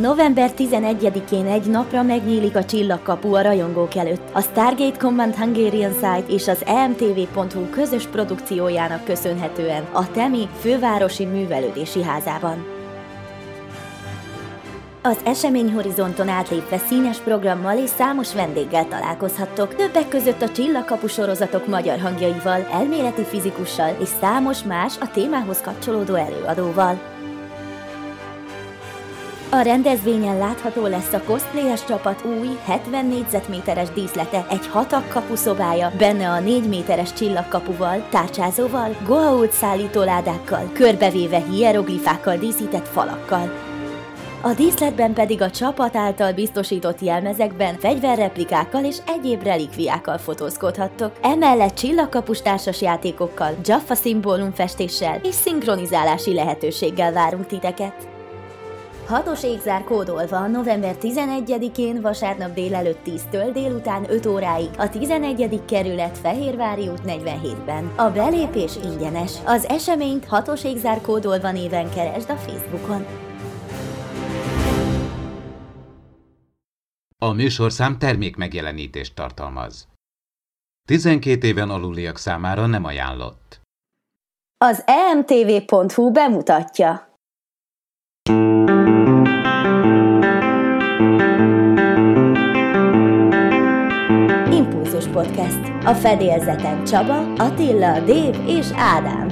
November 11-én egy napra megnyílik a csillagkapu a rajongók előtt. A Stargate Command Hungarian Site és az emtv.hu közös produkciójának köszönhetően a Temi fővárosi művelődési házában. Az eseményhorizonton átlépve színes programmal és számos vendéggel találkozhattok, többek között a Csillagkapu sorozatok magyar hangjaival, elméleti fizikussal és számos más a témához kapcsolódó előadóval. A rendezvényen látható lesz a cosplayes csapat új, 70 négyzetméteres díszlete, egy hatak kapuszobája, benne a 4 méteres csillagkapuval, tárcsázóval, goa'uld szállítóládákkal, körbevéve hieroglifákkal díszített falakkal. A díszletben pedig a csapat által biztosított jelmezekben fegyverreplikákkal és egyéb relikviákkal fotózkodhattok. Emellett csillagkapus társas játékokkal, Jaffa szimbólumfestéssel és szinkronizálási lehetőséggel várunk titeket. Hatos égzár kódolva november 11-én vasárnap délelőtt 10-től délután 5 óráig a 11. kerület Fehérvári út 47-ben. A belépés ingyenes. Az eseményt hatos égzár kódolva néven keresd a Facebookon. A műsorszám termék megjelenítést tartalmaz. 12 éven aluliak számára nem ajánlott. Az emtv.hu bemutatja. A fedélzeten Csaba, Attila, Dév és Ádám.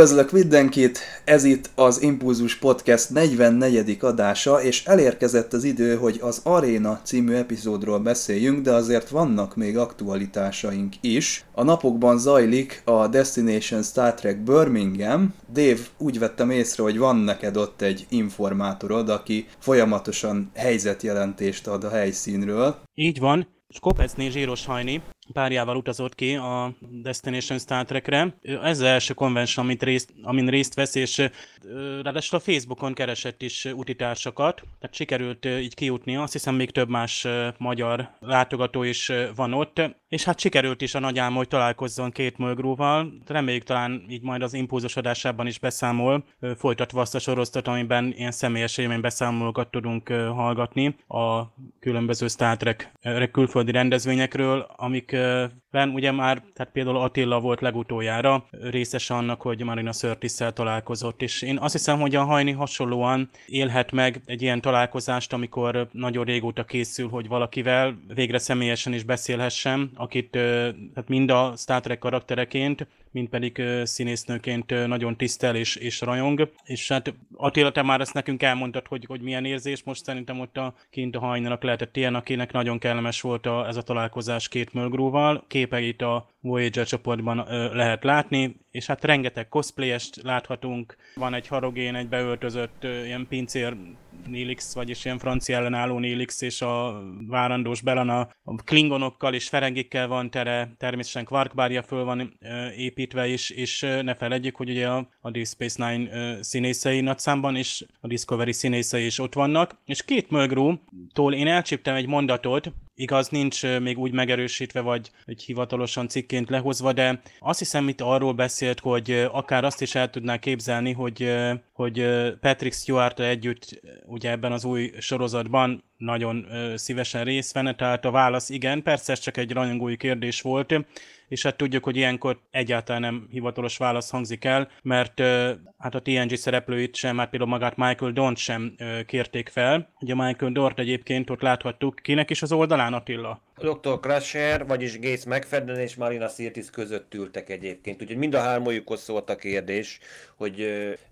Üdvözlök mindenkit! Ez itt az Impulzus Podcast 44. adása, és elérkezett az idő, hogy az Arena című epizódról beszéljünk, de azért vannak még aktualitásaink is. A napokban zajlik a Destination Star Trek Birmingham. Dave, úgy vettem észre, hogy van neked ott egy informátorod, aki folyamatosan helyzetjelentést ad a helyszínről. Így van, Skopecné Zsíros Hajni párjával utazott ki a Destination Star Trekre. Ez az első konvenció, amit részt, amin részt vesz, és ráadásul a Facebookon keresett is utitársakat, tehát sikerült így kijutni, azt hiszem még több más magyar látogató is van ott, és hát sikerült is a nagy álma, hogy találkozzon két mögróval. Reméljük talán így majd az impulzus adásában is beszámol, folytatva azt a sorosztot, amiben ilyen személyes élmény beszámolókat tudunk hallgatni a különböző Star Trek külföldi rendezvényekről, amik Ben ugye már, tehát például Attila volt legutoljára részes annak, hogy Marina sörtis találkozott, és én azt hiszem, hogy a Hajni hasonlóan élhet meg egy ilyen találkozást, amikor nagyon régóta készül, hogy valakivel végre személyesen is beszélhessem, akit tehát mind a Star Trek karaktereként, mint pedig színésznőként nagyon tisztel és, és rajong. És hát Attila, te már ezt nekünk elmondtad, hogy, hogy milyen érzés. Most szerintem ott a kint a hajnanak lehetett ilyen, akinek nagyon kellemes volt a, ez a találkozás két Mölgróval. Képeit a Voyager csoportban lehet látni, és hát rengeteg cosplayest láthatunk. Van egy harogén, egy beöltözött ilyen pincér Nélix, vagyis ilyen francia ellenálló Nélix, és a várandós Belana a klingonokkal és ferengikkel van tere, természetesen Quarkbárja föl van építve is, és ne felejtjük, hogy ugye a, a Deep Space Nine színészei nagy számban, és a Discovery színészei is ott vannak, és két Mulgrew-tól én elcsíptem egy mondatot, Igaz, nincs még úgy megerősítve, vagy egy hivatalosan cikként lehozva, de azt hiszem, itt arról beszélt, hogy akár azt is el tudná képzelni, hogy, hogy Patrick stewart együtt ugye ebben az új sorozatban nagyon szívesen részt venne, tehát a válasz igen, persze ez csak egy rajongói kérdés volt, és hát tudjuk, hogy ilyenkor egyáltalán nem hivatalos válasz hangzik el, mert hát a TNG szereplőit sem, hát például magát Michael Dont sem kérték fel. Ugye Michael Dort egyébként ott láthattuk, kinek is az oldalán Attila? Dr. Crusher, vagyis Gates McFadden és Marina Sirtis között ültek egyébként. Úgyhogy mind a hármójukhoz szólt a kérdés, hogy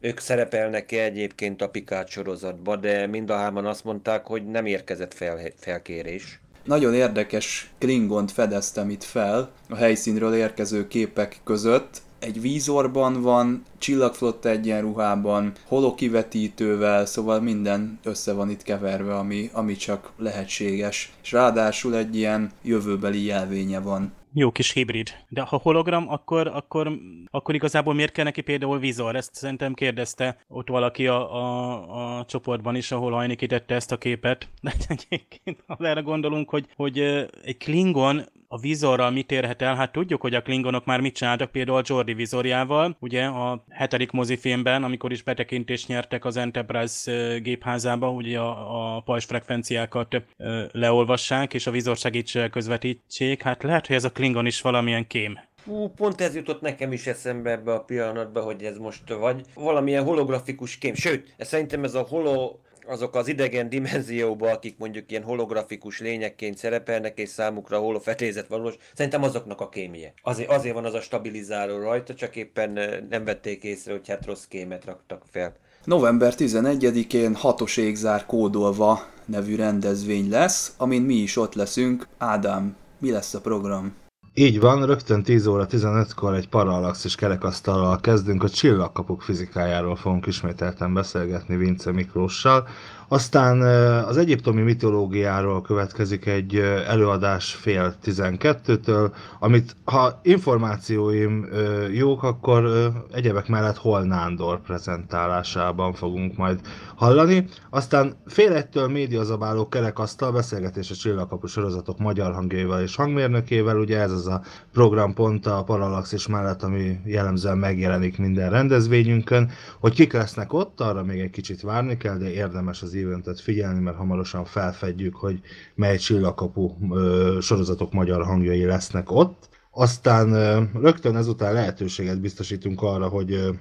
ők szerepelnek-e egyébként a Picard sorozatba, de mind a hárman azt mondták, hogy nem érkezett fel, felkérés. Nagyon érdekes Klingont fedeztem itt fel a helyszínről érkező képek között. Egy vízorban van, csillagflotta egyenruhában, holokivetítővel, szóval minden össze van itt keverve, ami, ami csak lehetséges. És ráadásul egy ilyen jövőbeli jelvénye van. Jó kis hibrid. De ha hologram, akkor, akkor, akkor igazából miért kell neki például vizor? Ezt szerintem kérdezte ott valaki a, a, a csoportban is, ahol Hajni kitette ezt a képet. De egyébként, ha erre gondolunk, hogy, hogy egy Klingon a vizorral mit érhet el? Hát tudjuk, hogy a Klingonok már mit csináltak például Jordi vizorjával, ugye a hetedik mozifilmben, amikor is betekintést nyertek az Enterprise gépházába, ugye a, a pajzs frekvenciákat leolvassák, és a vizor segítségével közvetítsék. Hát lehet, hogy ez a Klingon is valamilyen kém. Ú, pont ez jutott nekem is eszembe ebbe a pillanatba, hogy ez most vagy valamilyen holografikus kém. Sőt, ez szerintem ez a holo azok az idegen dimenzióba, akik mondjuk ilyen holografikus lényekként szerepelnek, és számukra holofetézet valós, szerintem azoknak a kémie. Azért, azért van az a stabilizáló rajta, csak éppen nem vették észre, hogy hát rossz kémet raktak fel. November 11-én hatos égzár kódolva nevű rendezvény lesz, amin mi is ott leszünk. Ádám, mi lesz a program? Így van, rögtön 10 óra 15-kor egy parallaxis kerekasztallal kezdünk, a csillagkapuk fizikájáról fogunk ismételten beszélgetni Vince Miklóssal. Aztán az egyiptomi mitológiáról következik egy előadás fél 12-től, amit ha információim jók, akkor egyebek mellett Hol Nándor prezentálásában fogunk majd hallani. Aztán fél egytől médiazabáló kerekasztal beszélgetés a csillagkapu sorozatok magyar hangjaival és hangmérnökével, ugye ez az a programpont a Parallaxis mellett, ami jellemzően megjelenik minden rendezvényünkön, hogy kik lesznek ott, arra még egy kicsit várni kell, de érdemes az eventet figyelni, mert hamarosan felfedjük, hogy mely csillagkapu sorozatok magyar hangjai lesznek ott. Aztán rögtön ezután lehetőséget biztosítunk arra, hogy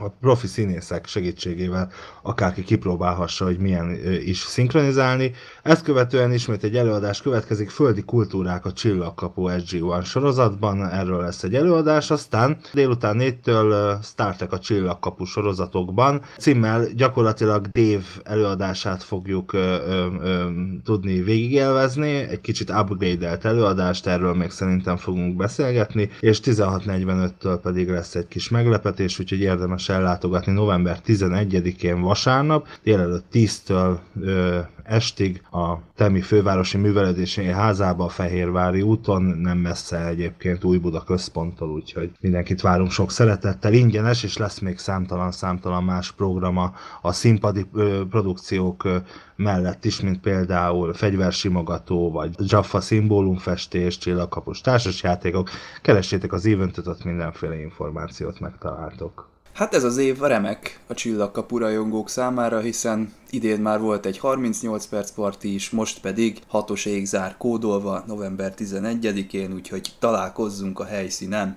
a profi színészek segítségével akárki kipróbálhassa, hogy milyen is szinkronizálni. Ezt követően ismét egy előadás következik, Földi kultúrák a Csillagkapu SG-1 sorozatban, erről lesz egy előadás, aztán délután 4-től Star Trek a Csillagkapu sorozatokban. Címmel gyakorlatilag Dave előadását fogjuk ö, ö, ö, tudni végigélvezni, egy kicsit upgrade-elt előadást, erről még szerintem fogunk beszélgetni, és 16.45-től pedig lesz egy kis meglepetés, úgyhogy érdemes érdemes ellátogatni november 11-én vasárnap, délelőtt 10-től ö, estig a Temi fővárosi művelődési házába a Fehérvári úton, nem messze egyébként Új Buda központtól, úgyhogy mindenkit várunk sok szeretettel, ingyenes, és lesz még számtalan-számtalan más programa a színpadi ö, produkciók ö, mellett is, mint például fegyversimogató, vagy Jaffa szimbólumfestés, csillagkapus társasjátékok. Keressétek az eventet, ott mindenféle információt megtaláltok. Hát ez az év remek a csillagkapu rajongók számára, hiszen idén már volt egy 38 perc parti is, most pedig hatos égzár kódolva november 11-én, úgyhogy találkozzunk a helyszínen.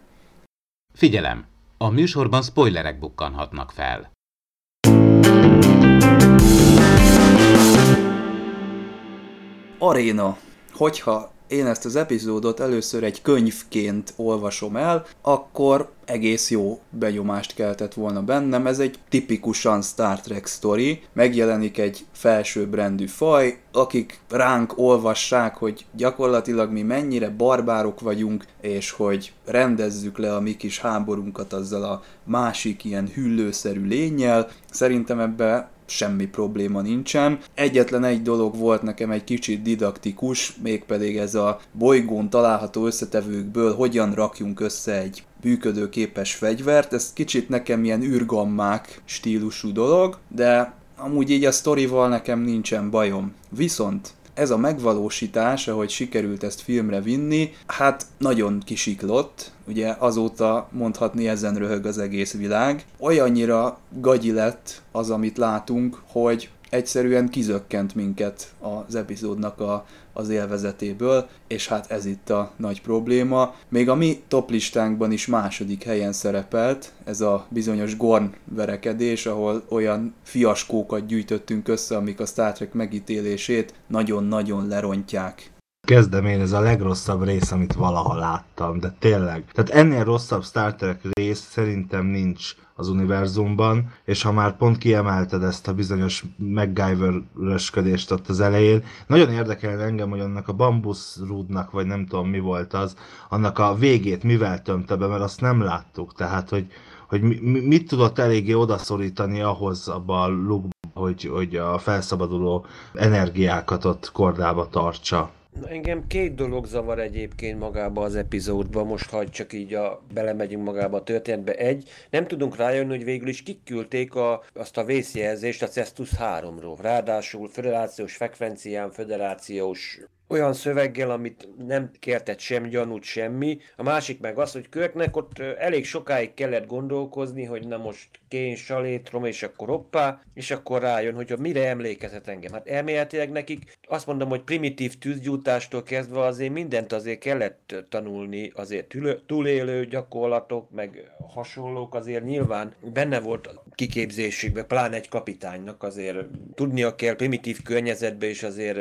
Figyelem! A műsorban spoilerek bukkanhatnak fel. Aréna. Hogyha én ezt az epizódot először egy könyvként olvasom el, akkor egész jó benyomást keltett volna bennem. Ez egy tipikusan Star Trek story. Megjelenik egy felsőbbrendű faj, akik ránk olvassák, hogy gyakorlatilag mi mennyire barbárok vagyunk, és hogy rendezzük le a mi kis háborunkat azzal a másik ilyen hüllőszerű lényel. Szerintem ebbe semmi probléma nincsen. Egyetlen egy dolog volt nekem egy kicsit didaktikus, mégpedig ez a bolygón található összetevőkből hogyan rakjunk össze egy működőképes fegyvert. Ez kicsit nekem ilyen űrgammák stílusú dolog, de amúgy így a sztorival nekem nincsen bajom. Viszont ez a megvalósítás, ahogy sikerült ezt filmre vinni, hát nagyon kisiklott, ugye azóta mondhatni ezen röhög az egész világ. Olyannyira gagyi lett az, amit látunk, hogy egyszerűen kizökkent minket az epizódnak a, az élvezetéből, és hát ez itt a nagy probléma. Még a mi toplistánkban is második helyen szerepelt ez a bizonyos Gorn verekedés, ahol olyan fiaskókat gyűjtöttünk össze, amik a Star Trek megítélését nagyon-nagyon lerontják. Kezdem én, ez a legrosszabb rész, amit valaha láttam, de tényleg. Tehát ennél rosszabb Star Trek rész szerintem nincs az univerzumban, és ha már pont kiemelted ezt a bizonyos MacGyver-ösködést ott az elején, nagyon érdekel engem, hogy annak a bambuszrúdnak, vagy nem tudom mi volt az, annak a végét mivel tömte be, mert azt nem láttuk, tehát hogy, hogy mit tudott eléggé odaszorítani ahhoz abban a lukba, hogy, hogy a felszabaduló energiákat ott kordába tartsa. Na, engem két dolog zavar egyébként magába az epizódba, most ha csak így a, belemegyünk magába a történetbe. Egy, nem tudunk rájönni, hogy végül is kiküldték a, azt a vészjelzést a Cestus 3-ról. Ráadásul föderációs frekvencián, föderációs olyan szöveggel, amit nem kértett sem gyanút, semmi. A másik meg az, hogy Körknek ott elég sokáig kellett gondolkozni, hogy na most kén, salétrom, és akkor hoppá, és akkor rájön, hogy mire emlékezhet engem. Hát elméletileg nekik azt mondom, hogy primitív tűzgyújtástól kezdve azért mindent azért kellett tanulni, azért túlélő gyakorlatok, meg hasonlók azért nyilván benne volt a kiképzésükben, pláne egy kapitánynak azért tudnia kell primitív környezetbe is azért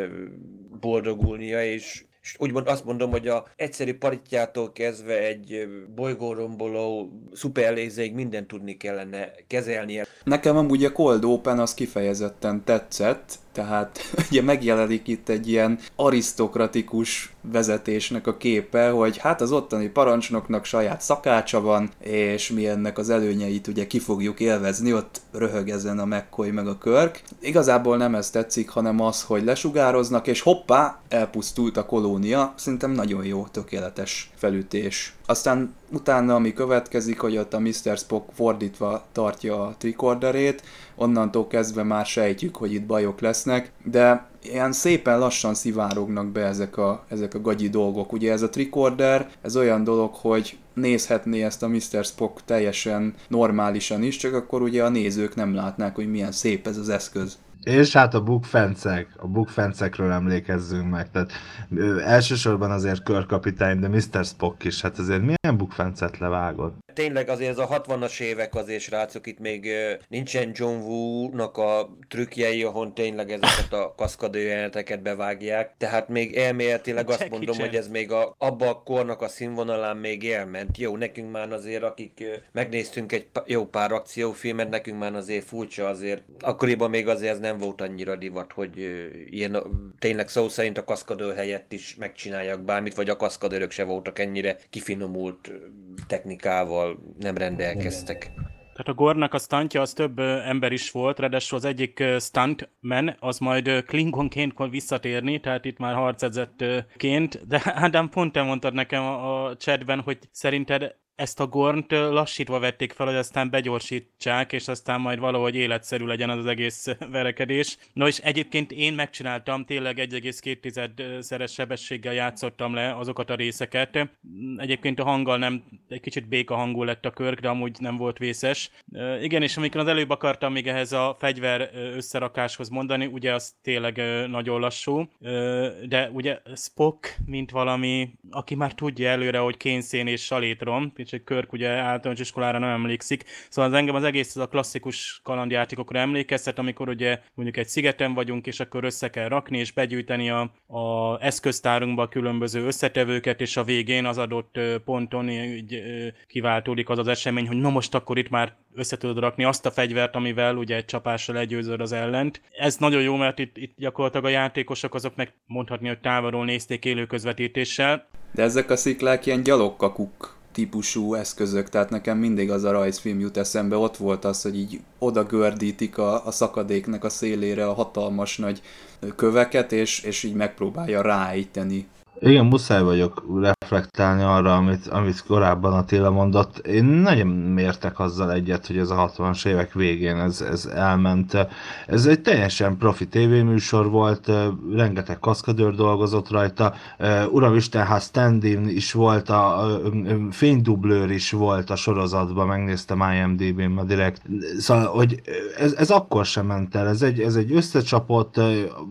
boldogulnia, és és úgymond azt mondom, hogy a egyszerű paritjától kezdve egy bolygóromboló szuperlézeig mindent tudni kellene kezelnie. Nekem amúgy a Cold Open az kifejezetten tetszett, tehát ugye megjelenik itt egy ilyen arisztokratikus vezetésnek a képe, hogy hát az ottani parancsnoknak saját szakácsa van, és mi ennek az előnyeit ugye ki fogjuk élvezni, ott röhög ezen a McCoy meg a Körk. Igazából nem ez tetszik, hanem az, hogy lesugároznak, és hoppá, elpusztult a kolónia. Szerintem nagyon jó, tökéletes felütés. Aztán utána, ami következik, hogy ott a Mr. Spock fordítva tartja a tricorderét, onnantól kezdve már sejtjük, hogy itt bajok lesznek, de ilyen szépen lassan szivárognak be ezek a, ezek a gagyi dolgok. Ugye ez a tricorder, ez olyan dolog, hogy nézhetné ezt a Mr. Spock teljesen normálisan is, csak akkor ugye a nézők nem látnák, hogy milyen szép ez az eszköz. És hát a bukfencek, a bukfencekről emlékezzünk meg. Tehát ö, elsősorban azért körkapitány, de Mr. Spock is, hát azért milyen bukfencet levágott? Tényleg azért ez a 60-as évek azért srácok, itt még nincsen John Woo-nak a trükkjei, ahol tényleg ezeket a kaszkadő jeleneteket bevágják. Tehát még elméletileg azt mondom, hogy ez még a, abba a kornak a színvonalán még elment. Jó, nekünk már azért, akik megnéztünk egy jó pár akciófilmet, nekünk már azért furcsa azért. Akkoriban még azért ez nem nem volt annyira divat, hogy ilyen tényleg szó szerint a kaszkadőr helyett is megcsinálják bármit, vagy a kaszkadőrök se voltak ennyire kifinomult technikával, nem rendelkeztek. Tehát a Gornak a stuntja az több ember is volt, ráadásul az egyik stuntman, az majd Klingonként visszatérni, tehát itt már harcedzettként, de Ádám pont te mondtad nekem a chatben, hogy szerinted ezt a gornt lassítva vették fel, hogy aztán begyorsítsák, és aztán majd valahogy életszerű legyen az, az egész verekedés. No és egyébként én megcsináltam, tényleg 1,2-szeres sebességgel játszottam le azokat a részeket. Egyébként a hanggal nem, egy kicsit béka hangú lett a körk, de amúgy nem volt vészes. Igen, és amikor az előbb akartam még ehhez a fegyver összerakáshoz mondani, ugye az tényleg nagyon lassú, de ugye Spock, mint valami, aki már tudja előre, hogy kénszén és salétrom, egy Körk ugye általános iskolára nem emlékszik. Szóval az engem az egész az a klasszikus kalandjátékokra emlékeztet, amikor ugye mondjuk egy szigeten vagyunk, és akkor össze kell rakni, és begyűjteni a, a eszköztárunkba a különböző összetevőket, és a végén az adott ponton így, kiváltódik az az esemény, hogy no most akkor itt már össze tudod rakni azt a fegyvert, amivel ugye egy csapással legyőzöd az ellent. Ez nagyon jó, mert itt, itt gyakorlatilag a játékosok azok meg mondhatni, hogy távolról nézték élő közvetítéssel. De ezek a sziklák ilyen gyalogkakuk típusú eszközök, tehát nekem mindig az a rajzfilm jut eszembe, ott volt az, hogy így oda gördítik a, a szakadéknek a szélére a hatalmas nagy köveket, és, és így megpróbálja ráejteni igen, muszáj vagyok reflektálni arra, amit, amit korábban Attila mondott. Én nagyon mértek azzal egyet, hogy ez a 60-as évek végén ez, ez elment. Ez egy teljesen profi tévéműsor volt, rengeteg kaszkadőr dolgozott rajta, Uramisten, hát stand is volt, a, fénydublőr is volt a sorozatban, megnéztem IMDb-n ma direkt. Szóval, hogy ez, ez akkor sem ment el, ez egy, ez egy összecsapott,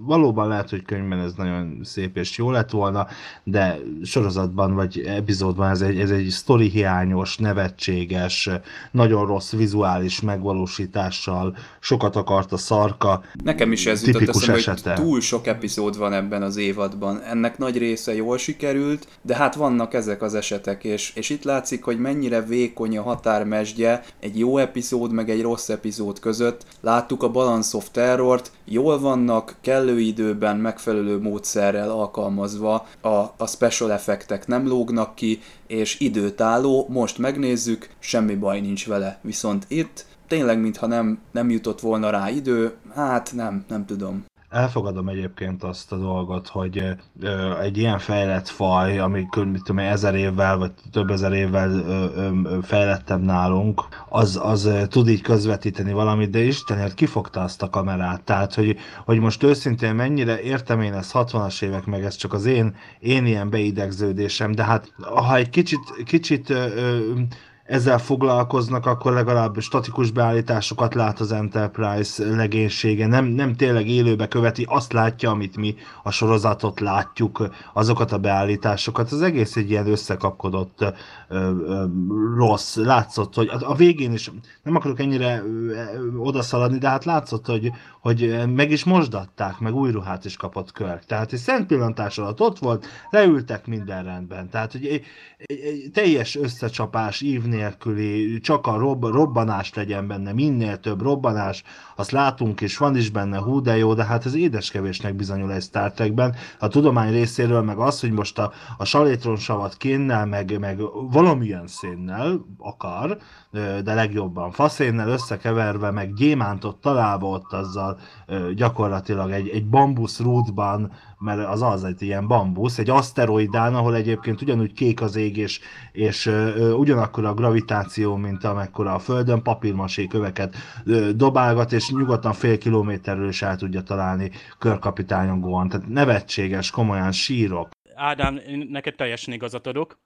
valóban lehet, hogy könyvben ez nagyon szép és jó lett volna, de sorozatban vagy epizódban ez egy, ez egy sztori hiányos, nevetséges, nagyon rossz vizuális megvalósítással, sokat akart a szarka. Nekem is ez jutott eszembe, hogy túl sok epizód van ebben az évadban. Ennek nagy része jól sikerült, de hát vannak ezek az esetek, és, és itt látszik, hogy mennyire vékony a határmesdje egy jó epizód meg egy rossz epizód között. Láttuk a Balance of Terror-t, jól vannak, kellő időben, megfelelő módszerrel alkalmazva a, a special effektek nem lógnak ki, és időtálló, most megnézzük, semmi baj nincs vele. Viszont itt tényleg, mintha nem, nem jutott volna rá idő, hát nem, nem tudom. Elfogadom egyébként azt a dolgot, hogy ö, egy ilyen fejlett faj, ami mit tudom, ezer évvel, vagy több ezer évvel ö, ö, fejlettebb nálunk, az, az ö, tud így közvetíteni valamit, de Istenért kifogta azt a kamerát. Tehát, hogy, hogy most őszintén mennyire értem én ezt 60-as évek, meg ez csak az én, én ilyen beidegződésem, de hát ha egy kicsit, kicsit ö, ö, ezzel foglalkoznak, akkor legalább statikus beállításokat lát az Enterprise legénysége, nem, nem tényleg élőbe követi, azt látja, amit mi a sorozatot látjuk, azokat a beállításokat. Az egész egy ilyen összekapkodott ö, ö, rossz. Látszott, hogy a, a végén is, nem akarok ennyire odaszaladni, de hát látszott, hogy, hogy meg is mosdatták, meg új ruhát is kapott Körk. Tehát egy szent pillantás alatt ott volt, leültek minden rendben. Tehát, egy, egy, egy teljes összecsapás, ív nélküli, csak a rob, robbanás legyen benne, minél több robbanás, azt látunk, és van is benne hú, de jó, de hát ez édeskevésnek bizonyul egy Star Trekben. A tudomány részéről meg az, hogy most a, a salétronsavat kénnel, meg, meg valamilyen szénnel akar, de legjobban faszénnel összekeverve, meg gyémántot találva ott azzal gyakorlatilag egy, egy bambusz rútban, mert az az egy ilyen bambusz, egy aszteroidán, ahol egyébként ugyanúgy kék az ég, és, és ugyanakkor a gravitáció, mint amekkora a Földön, papírmasé köveket dobálgat, és nyugodtan fél kilométerről is el tudja találni körkapitányon Gohan. Tehát nevetséges, komolyan sírok. Ádám, neked teljesen igazat adok.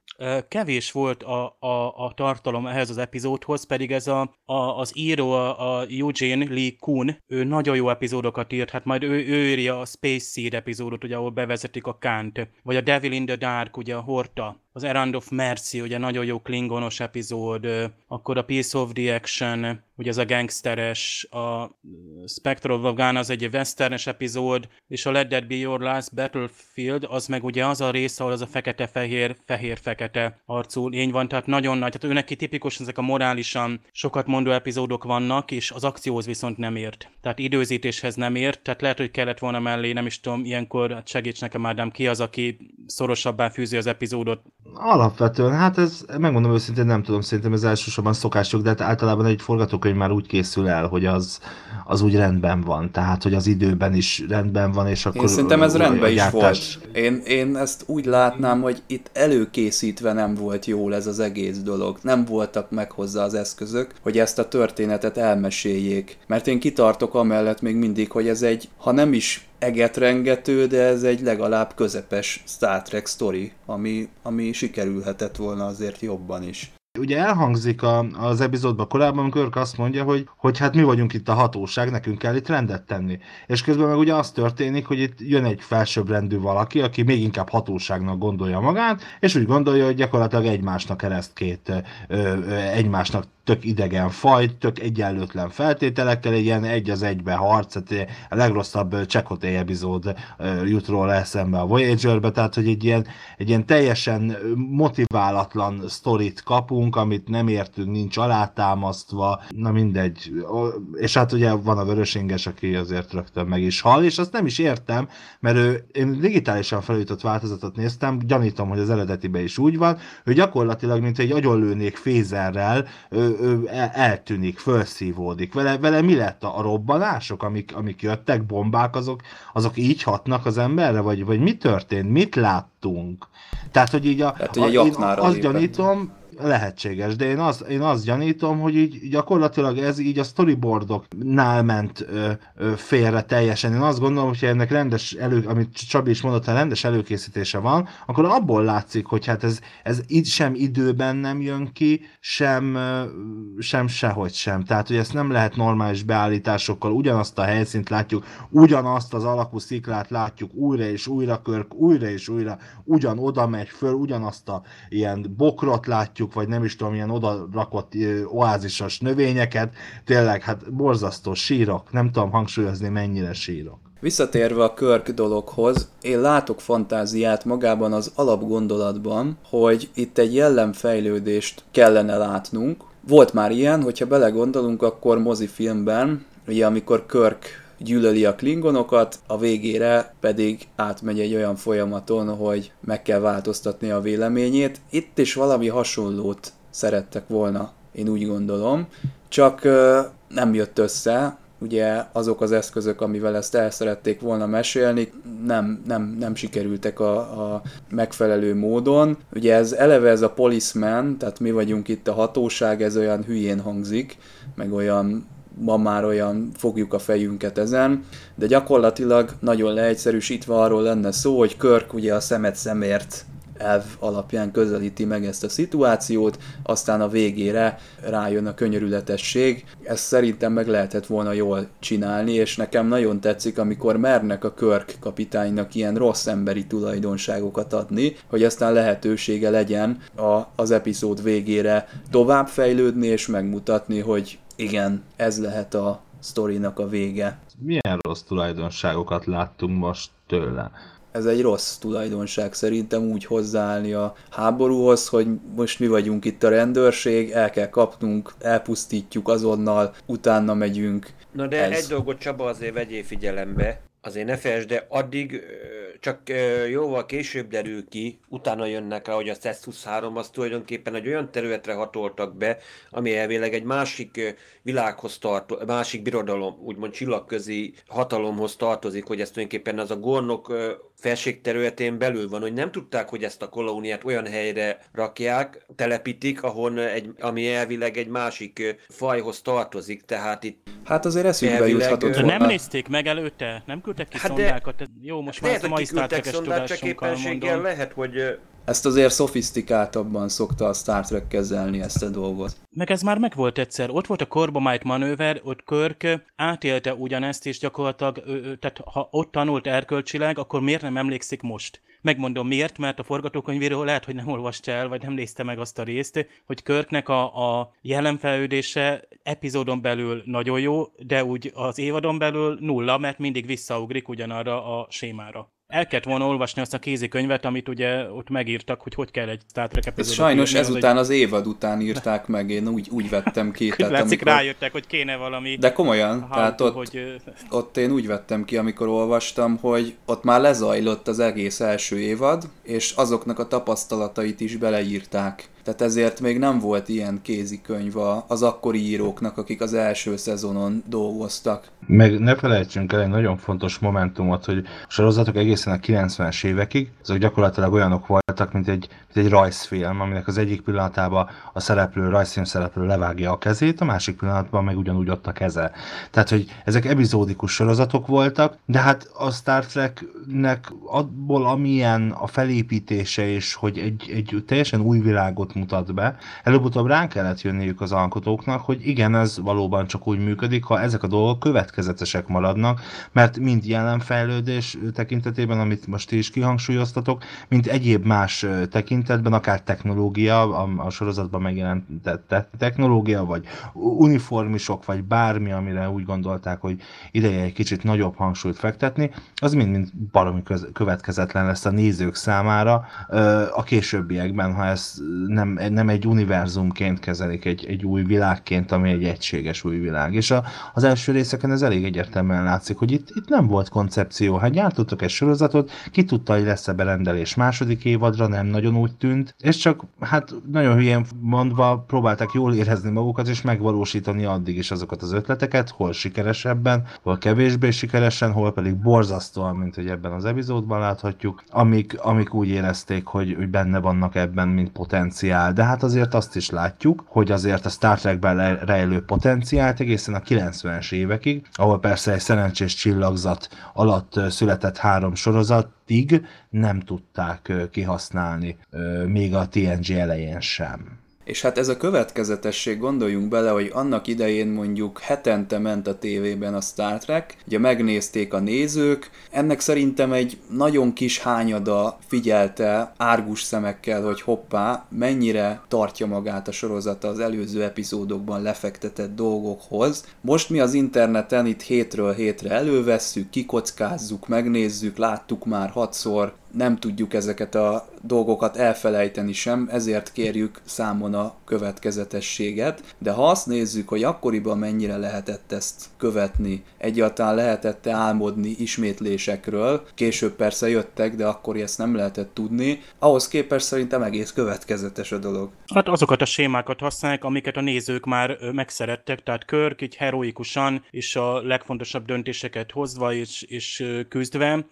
Kevés volt a, a, a tartalom ehhez az epizódhoz, pedig ez a, a, az író, a, a Eugene Lee Kuhn, ő nagyon jó epizódokat írt, hát majd ő, ő írja a Space Seed epizódot, ugye, ahol bevezetik a Kant, vagy a Devil in the Dark, ugye a Horta, az Errand of Mercy, ugye nagyon jó klingonos epizód, akkor a Piece of the Action, ugye ez a gangsteres, a Spectre of Afghan az egy westernes epizód, és a Let That Be Your Last Battlefield, az meg ugye az a rész, ahol az a fekete-fehér, fehér-fekete arcú lény van, tehát nagyon nagy, tehát őnek neki tipikus ezek a morálisan sokat mondó epizódok vannak, és az akcióhoz viszont nem ért. Tehát időzítéshez nem ért, tehát lehet, hogy kellett volna mellé, nem is tudom, ilyenkor hát segíts nekem Ádám, ki az, aki szorosabbá fűzi az epizódot Alapvetően, hát ez, megmondom őszintén, nem tudom, szerintem ez elsősorban szokások, de hát általában egy forgatókönyv már úgy készül el, hogy az, az úgy rendben van, tehát hogy az időben is rendben van, és akkor... Én szerintem ez rendben is volt. Én, én ezt úgy látnám, hogy itt előkészítve nem volt jól ez az egész dolog. Nem voltak meg hozzá az eszközök, hogy ezt a történetet elmeséljék. Mert én kitartok amellett még mindig, hogy ez egy, ha nem is egetrengető, de ez egy legalább közepes Star Trek sztori, ami, ami sikerülhetett volna azért jobban is. Ugye elhangzik a, az epizódban korábban, amikor azt mondja, hogy, hogy hát mi vagyunk itt a hatóság, nekünk kell itt rendet tenni. És közben meg ugye az történik, hogy itt jön egy felsőbbrendű valaki, aki még inkább hatóságnak gondolja magát, és úgy gondolja, hogy gyakorlatilag egymásnak kereszt két, ö, ö, egymásnak tök idegen faj, tök egyenlőtlen feltételekkel, egy ilyen egy az egybe harc, tehát a legrosszabb Csekoté epizód jut róla eszembe a Voyager-be, tehát hogy egy ilyen, egy ilyen teljesen motiválatlan sztorit kapunk, amit nem értünk, nincs alátámasztva, na mindegy. És hát ugye van a vörösinges, aki azért rögtön meg is hal, és azt nem is értem, mert ő, én digitálisan felújított változatot néztem, gyanítom, hogy az eredetiben is úgy van, hogy gyakorlatilag, mint egy agyonlőnék fézerrel, ő, eltűnik, felszívódik. Vele, vele mi lett a, a robbanások, amik, amik jöttek, bombák, azok, azok így hatnak az emberre, vagy, vagy mi történt, mit láttunk? Tehát, hogy így a, hogy a, a én azt gyanítom, lehetséges, de én azt, én azt gyanítom, hogy így gyakorlatilag ez így a storyboardoknál ment ö, ö, félre teljesen. Én azt gondolom, hogy ennek rendes elő, amit Csabi is mondott, ha rendes előkészítése van, akkor abból látszik, hogy hát ez, ez így sem időben nem jön ki, sem, sem sehogy sem. Tehát, hogy ezt nem lehet normális beállításokkal, ugyanazt a helyszínt látjuk, ugyanazt az alakú sziklát látjuk újra és újra, körk, újra és újra, ugyan oda megy föl, ugyanazt a ilyen bokrot látjuk, vagy nem is tudom, ilyen oda rakott oázisos növényeket, tényleg, hát borzasztó sírok, nem tudom hangsúlyozni, mennyire sírok. Visszatérve a Körk dologhoz, én látok fantáziát magában az alapgondolatban, hogy itt egy jellemfejlődést kellene látnunk. Volt már ilyen, hogyha belegondolunk, akkor mozifilmben, ugye amikor Körk gyűlöli a klingonokat, a végére pedig átmegy egy olyan folyamaton, hogy meg kell változtatni a véleményét. Itt is valami hasonlót szerettek volna, én úgy gondolom, csak nem jött össze, ugye azok az eszközök, amivel ezt el szerették volna mesélni, nem, nem, nem sikerültek a, a megfelelő módon. Ugye ez eleve ez a policeman, tehát mi vagyunk itt a hatóság, ez olyan hülyén hangzik, meg olyan ma már olyan fogjuk a fejünket ezen, de gyakorlatilag nagyon leegyszerűsítve arról lenne szó, hogy Körk ugye a szemet szemért elv alapján közelíti meg ezt a szituációt, aztán a végére rájön a könyörületesség. Ezt szerintem meg lehetett volna jól csinálni, és nekem nagyon tetszik, amikor mernek a Körk kapitánynak ilyen rossz emberi tulajdonságokat adni, hogy aztán lehetősége legyen a, az epizód végére továbbfejlődni és megmutatni, hogy igen, ez lehet a sztorinak a vége. Milyen rossz tulajdonságokat láttunk most tőle? ez egy rossz tulajdonság szerintem úgy hozzáállni a háborúhoz, hogy most mi vagyunk itt a rendőrség, el kell kapnunk, elpusztítjuk azonnal, utána megyünk. Na de ez... egy dolgot Csaba azért vegyél figyelembe, azért ne felejtsd, de addig csak jóval később derül ki, utána jönnek rá, hogy a CES-23 az tulajdonképpen egy olyan területre hatoltak be, ami elvileg egy másik világhoz tartó, másik birodalom, úgymond csillagközi hatalomhoz tartozik, hogy ez tulajdonképpen az a gornok felségterületén belül van, hogy nem tudták, hogy ezt a kolóniát olyan helyre rakják, telepítik, ahol egy, ami elvileg egy másik fajhoz tartozik, tehát itt... Hát azért eszükbe juthatott volna. Nem nézték meg előtte? Nem küldtek ki hát szondákat? De, Jó, most már a mai Star csak éppenséggel lehet, hogy ezt azért szofisztikáltabban szokta a Star Trek kezelni ezt a dolgot. Meg ez már megvolt egyszer. Ott volt a Corbomite manőver, ott Körk átélte ugyanezt, és gyakorlatilag, tehát ha ott tanult erkölcsileg, akkor miért nem emlékszik most? Megmondom miért, mert a forgatókönyvéről lehet, hogy nem olvasta el, vagy nem nézte meg azt a részt, hogy Körknek a, a jelenfelődése epizódon belül nagyon jó, de úgy az évadon belül nulla, mert mindig visszaugrik ugyanarra a sémára el kellett volna olvasni azt a kézikönyvet, amit ugye ott megírtak, hogy hogy kell egy Star Trek epizódot Sajnos írni, ezután az, egy... az évad után írták meg, én úgy, úgy vettem ki. tehát Látszik amikor... rájöttek, hogy kéne valami... De komolyan, tehát ott, hogy... ott én úgy vettem ki, amikor olvastam, hogy ott már lezajlott az egész első évad, és azoknak a tapasztalatait is beleírták tehát ezért még nem volt ilyen kézikönyv az akkori íróknak, akik az első szezonon dolgoztak. Meg ne felejtsünk el egy nagyon fontos momentumot, hogy a sorozatok egészen a 90-es évekig, azok gyakorlatilag olyanok voltak, mint egy, mint egy rajzfilm, aminek az egyik pillanatában a szereplő, rajzfilm szereplő levágja a kezét, a másik pillanatban meg ugyanúgy ott a keze. Tehát, hogy ezek epizódikus sorozatok voltak, de hát a Star Treknek abból, amilyen a felépítése, és hogy egy, egy teljesen új világot mutat be. Előbb-utóbb rá kellett jönniük az alkotóknak, hogy igen, ez valóban csak úgy működik, ha ezek a dolgok következetesek maradnak, mert mind jelenfejlődés tekintetében, amit most is kihangsúlyoztatok, mint egyéb más tekintetben, akár technológia, a, a sorozatban megjelent te- te- technológia, vagy uniformisok, vagy bármi, amire úgy gondolták, hogy ideje egy kicsit nagyobb hangsúlyt fektetni, az mind-mind baromi következetlen lesz a nézők számára a későbbiekben, ha ez nem nem, nem egy univerzumként kezelik, egy, egy új világként, ami egy egységes új világ. És a, az első részeken ez elég egyértelműen látszik, hogy itt, itt nem volt koncepció. Hát gyártottak egy sorozatot, ki tudta, hogy lesz-e berendelés második évadra, nem nagyon úgy tűnt, és csak hát nagyon hülyén mondva próbálták jól érezni magukat, és megvalósítani addig is azokat az ötleteket, hol sikeresebben, hol kevésbé sikeresen, hol pedig borzasztóan, mint hogy ebben az epizódban láthatjuk, amik, amik úgy érezték, hogy, hogy benne vannak ebben, mint potenciál potenciál, de hát azért azt is látjuk, hogy azért a Star Trekben rejlő potenciált egészen a 90-es évekig, ahol persze egy szerencsés csillagzat alatt született három sorozatig nem tudták kihasználni, még a TNG elején sem. És hát ez a következetesség, gondoljunk bele, hogy annak idején mondjuk hetente ment a tévében a Star Trek, ugye megnézték a nézők, ennek szerintem egy nagyon kis hányada figyelte árgus szemekkel, hogy hoppá, mennyire tartja magát a sorozata az előző epizódokban lefektetett dolgokhoz. Most mi az interneten itt hétről hétre elővesszük, kikockázzuk, megnézzük, láttuk már hatszor, nem tudjuk ezeket a dolgokat elfelejteni sem, ezért kérjük számon a következetességet, de ha azt nézzük, hogy akkoriban mennyire lehetett ezt követni, egyáltalán lehetett álmodni ismétlésekről, később persze jöttek, de akkor ezt nem lehetett tudni, ahhoz képest szerintem egész következetes a dolog. Hát azokat a sémákat használják, amiket a nézők már megszerettek, tehát Körk így heroikusan és a legfontosabb döntéseket hozva és, és küzdve,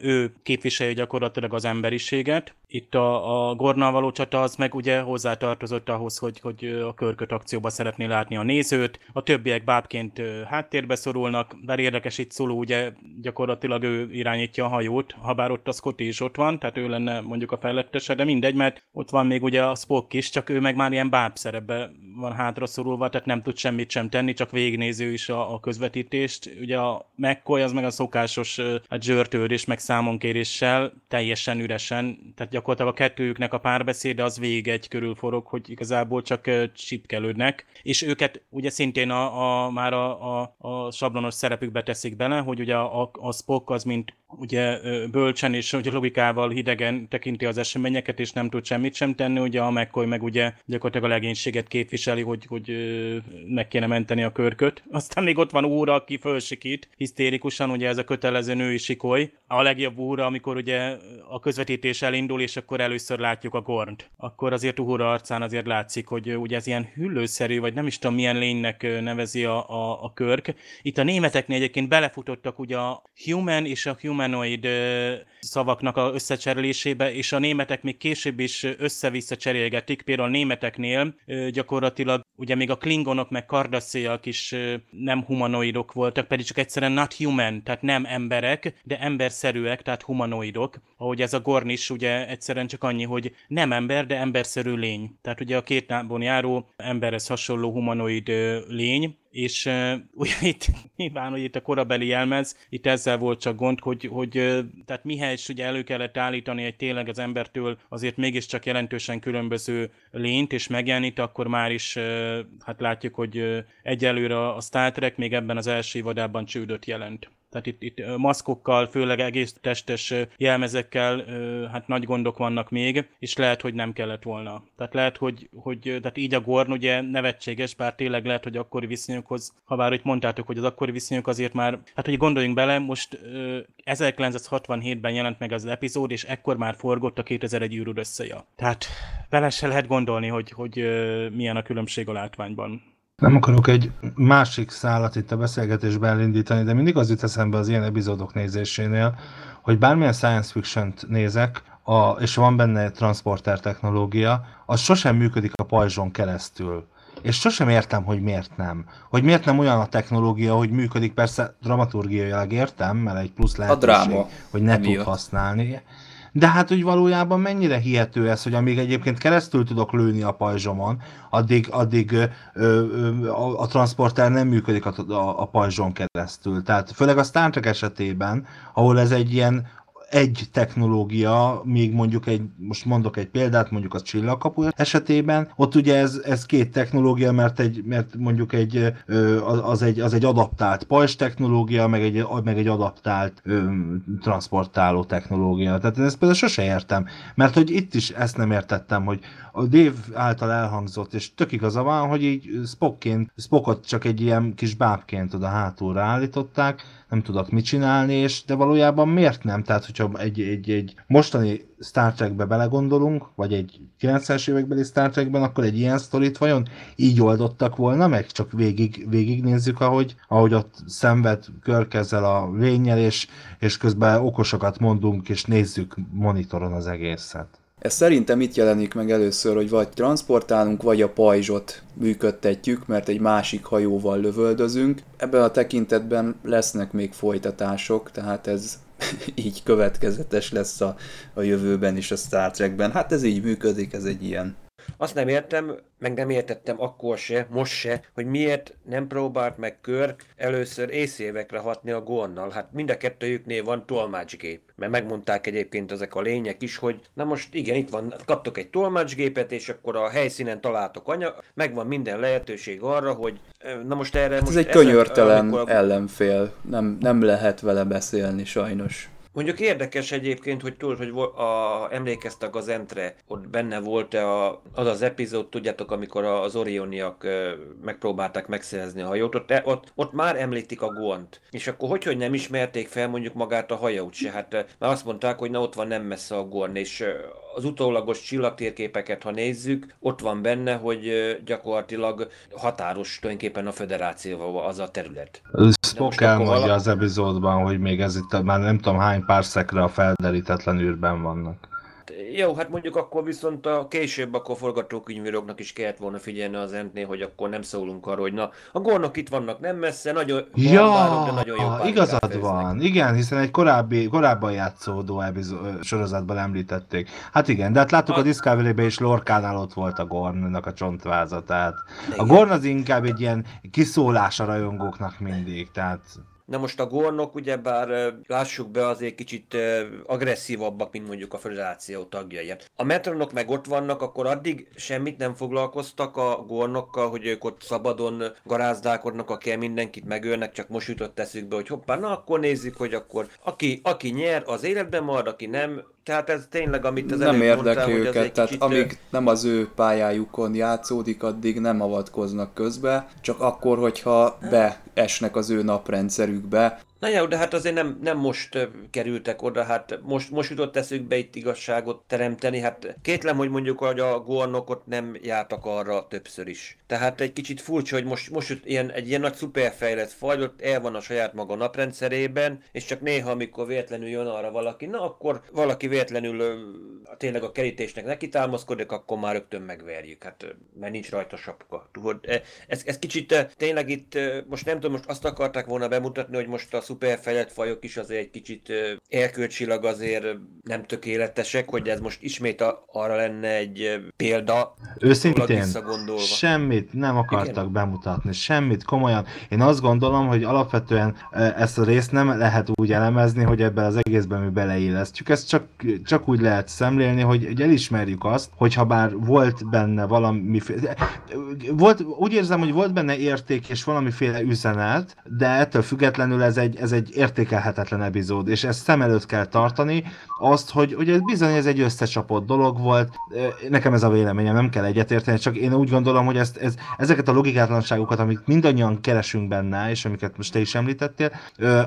ő képviselje gyakorlatilag gyakorlatilag az emberiséget. Itt a, a Gornal való csata az meg ugye hozzátartozott ahhoz, hogy, hogy a körköt akcióba szeretné látni a nézőt. A többiek bábként háttérbe szorulnak, de érdekes itt szóló, ugye gyakorlatilag ő irányítja a hajót, ha bár ott a Scotty is ott van, tehát ő lenne mondjuk a fejlettese, de mindegy, mert ott van még ugye a Spock is, csak ő meg már ilyen báb szerepbe van hátra szorulva, tehát nem tud semmit sem tenni, csak végignéző is a, a közvetítést. Ugye a McCoy az meg a szokásos a zsörtődés, meg számonkéréssel teljesen üresen, tehát gyakorlatilag a kettőjüknek a párbeszéde az végig egy körül forog, hogy igazából csak csipkelődnek, és őket ugye szintén a, a már a, a, a sablonos szerepükbe teszik bele, hogy ugye a, a Spock az mint ugye bölcsen és ugye logikával hidegen tekinti az eseményeket, és nem tud semmit sem tenni, ugye a McCoy meg ugye gyakorlatilag a legénységet képviseli, hogy, hogy meg kéne menteni a körköt. Aztán még ott van úra, aki fölsikít, hisztérikusan, ugye ez a kötelező női sikoly. A legjobb úra, amikor ugye a közvetítés elindul, és akkor először látjuk a gornt. Akkor azért Uhura arcán azért látszik, hogy ugye ez ilyen hüllőszerű, vagy nem is tudom milyen lénynek nevezi a, a, a körk. Itt a németeknél egyébként belefutottak ugye a human és a humanoid szavaknak a összecserélésébe, és a németek még később is össze-vissza cserélgetik. Például a németeknél gyakorlatilag ugye még a klingonok meg kardaszéak is nem humanoidok voltak, pedig csak egyszerűen not human, tehát nem emberek, de emberszerűek, tehát humanoidok ahogy ez a Gorn is ugye egyszerűen csak annyi, hogy nem ember, de emberszerű lény. Tehát ugye a két lábon járó emberhez hasonló humanoid lény, és uh, ugye itt nyilván, hogy itt a korabeli jelmez, itt ezzel volt csak gond, hogy, hogy tehát mihez ugye elő kellett állítani egy tényleg az embertől azért mégiscsak jelentősen különböző lényt, és megjelenít, akkor már is hát látjuk, hogy uh, egyelőre a Star Trek még ebben az első évadában csődöt jelent. Tehát itt, itt maszkokkal, főleg egész testes jelmezekkel hát nagy gondok vannak még, és lehet, hogy nem kellett volna. Tehát lehet, hogy, hogy tehát így a Gorn ugye nevetséges, bár tényleg lehet, hogy akkori viszonyokhoz, ha bár hogy mondtátok, hogy az akkori viszonyok azért már, hát hogy gondoljunk bele, most 1967-ben jelent meg az epizód, és ekkor már forgott a 2001 űrűr összeja. Tehát bele se lehet gondolni, hogy, hogy milyen a különbség a látványban. Nem akarok egy másik szállat itt a beszélgetésben elindítani, de mindig az jut eszembe az ilyen epizódok nézésénél, hogy bármilyen science fiction-t nézek, a, és van benne transporter technológia, az sosem működik a pajzson keresztül. És sosem értem, hogy miért nem. Hogy miért nem olyan a technológia, hogy működik, persze dramaturgiailag értem, mert egy plusz lehetőség, hogy ne tud használni de hát hogy valójában mennyire hihető ez, hogy amíg egyébként keresztül tudok lőni a pajzsomon, addig, addig ö, ö, a, a transporter nem működik a, a, a pajzson keresztül. Tehát főleg a Star Trek esetében, ahol ez egy ilyen egy technológia, még mondjuk egy, most mondok egy példát, mondjuk a csillagkapu esetében, ott ugye ez, ez két technológia, mert, egy, mert mondjuk egy, az, egy, az egy adaptált pajzs technológia, meg egy, meg egy adaptált transportáló technológia. Tehát ezt például sose értem, mert hogy itt is ezt nem értettem, hogy a Dave által elhangzott, és tök igaza van, hogy így Spockként, Spockot csak egy ilyen kis bábként oda hátulra állították, nem tudok mit csinálni, és de valójában miért nem? Tehát, hogyha egy, egy, egy mostani Star Trekbe belegondolunk, vagy egy 90-es évekbeli Star Trekben, akkor egy ilyen sztorit vajon így oldottak volna meg? Csak végig, végignézzük, ahogy, ahogy ott szenved körkezzel a lényel, és, és közben okosokat mondunk, és nézzük monitoron az egészet. Ez szerintem itt jelenik meg először, hogy vagy transportálunk, vagy a pajzsot működtetjük, mert egy másik hajóval lövöldözünk. Ebben a tekintetben lesznek még folytatások, tehát ez így következetes lesz a, a jövőben is a Star Trekben. Hát ez így működik, ez egy ilyen azt nem értem, meg nem értettem akkor se, most se, hogy miért nem próbált meg Körk először észévekre hatni a Gornnal. Hát mind a kettőjüknél van tolmácsgép. Mert megmondták egyébként ezek a lények is, hogy na most igen, itt van, kaptok egy tolmácsgépet, és akkor a helyszínen találtok anya, megvan minden lehetőség arra, hogy na most erre... Hát most ez egy könyörtelen a... ellenfél, nem, nem lehet vele beszélni sajnos. Mondjuk érdekes egyébként, hogy tudod, hogy a, emlékeztek az Entre, ott benne volt-e a, az az epizód, tudjátok, amikor az Orioniak megpróbálták megszerezni a hajót, ott, ott, ott már említik a Gont. És akkor hogy, hogy nem ismerték fel mondjuk magát a hajót se? Hát már azt mondták, hogy na ott van nem messze a Gorn, és az utólagos csillagtérképeket, ha nézzük, ott van benne, hogy gyakorlatilag határos tulajdonképpen a federációval az a terület. Spock elmondja vala... az epizódban, hogy még ez itt már nem tudom hány pár szekre a felderítetlen űrben vannak. Jó, hát mondjuk akkor viszont a később akkor forgatókönyvíróknak is kellett volna figyelni az entnél, hogy akkor nem szólunk arról, hogy na, a gornok itt vannak nem messze, nagyon ja, várok, de nagyon jó igazad van. Igen, hiszen egy korábbi, korábban játszódó epizó- sorozatban említették. Hát igen, de hát láttuk a, a Discovery-ben is Lorkánál ott volt a Gornnak a csontváza, tehát a Gorn az inkább egy ilyen kiszólás a rajongóknak mindig, tehát Na most a gornok ugyebár lássuk be azért kicsit agresszívabbak, mint mondjuk a federáció tagjai. A metronok meg ott vannak, akkor addig semmit nem foglalkoztak a gornokkal, hogy ők ott szabadon garázdálkodnak, akár mindenkit megölnek, csak most jutott eszükbe, hogy hoppá, na akkor nézzük, hogy akkor aki, aki nyer, az életben marad, aki nem, tehát ez tényleg, amit az Nem érdekli őket, hogy tehát kicsit... amíg nem az ő pályájukon játszódik, addig nem avatkoznak közbe, csak akkor, hogyha beesnek az ő naprendszerükbe, Na jó, de hát azért nem, nem most kerültek oda, hát most, most jutott eszükbe itt igazságot teremteni, hát kétlem, hogy mondjuk hogy a gornokot nem jártak arra többször is. Tehát egy kicsit furcsa, hogy most, most ilyen, egy ilyen nagy szuperfejlett faj, ott el van a saját maga naprendszerében, és csak néha, amikor véletlenül jön arra valaki, na akkor valaki véletlenül tényleg a kerítésnek neki támaszkodik, akkor már rögtön megverjük, hát mert nincs rajta sapka. Tudod, e, ez, ez kicsit tényleg itt, most nem tudom, most azt akarták volna bemutatni, hogy most a szuperfejlett fajok is azért egy kicsit erkölcsilag azért nem tökéletesek, hogy ez most ismét a, arra lenne egy példa. Őszintén, semmit nem akartak Igen. bemutatni, semmit komolyan. Én azt gondolom, hogy alapvetően ezt a részt nem lehet úgy elemezni, hogy ebben az egészben mi beleillesztjük. Ezt csak, csak úgy lehet szemlélni, hogy, hogy elismerjük azt, hogyha bár volt benne valamiféle... Volt, úgy érzem, hogy volt benne érték és valamiféle üzenet, de ettől függetlenül ez egy, ez egy értékelhetetlen epizód, és ezt szem előtt kell tartani, azt, hogy, ez bizony ez egy összecsapott dolog volt, nekem ez a véleményem, nem kell egyetérteni, csak én úgy gondolom, hogy ezt, ez, ezeket a logikátlanságokat, amit mindannyian keresünk benne, és amiket most te is említettél,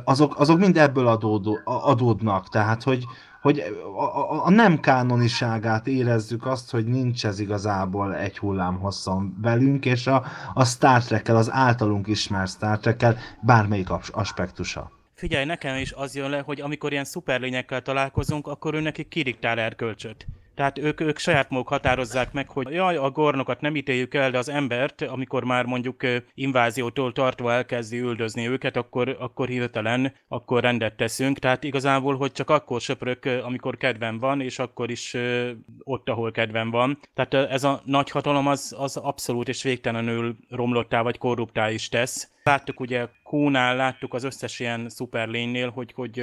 azok, azok mind ebből adódó, adódnak, tehát, hogy, hogy a, a, a nem kánoniságát érezzük azt, hogy nincs ez igazából egy hullám hosszon velünk, és a, a Star trek az általunk ismert Star trek bármelyik aspektusa. Figyelj, nekem is az jön le, hogy amikor ilyen szuperlényekkel találkozunk, akkor ő neki kiriktál erkölcsöt. Tehát ők, ők saját maguk határozzák meg, hogy jaj, a gornokat nem ítéljük el, de az embert, amikor már mondjuk inváziótól tartva elkezdi üldözni őket, akkor, akkor hirtelen, akkor rendet teszünk. Tehát igazából, hogy csak akkor söprök, amikor kedvem van, és akkor is ott, ahol kedvem van. Tehát ez a nagy hatalom az, az abszolút és végtelenül romlottá vagy korruptá is tesz. Láttuk ugye Kónál, láttuk az összes ilyen szuperlénynél, hogy, hogy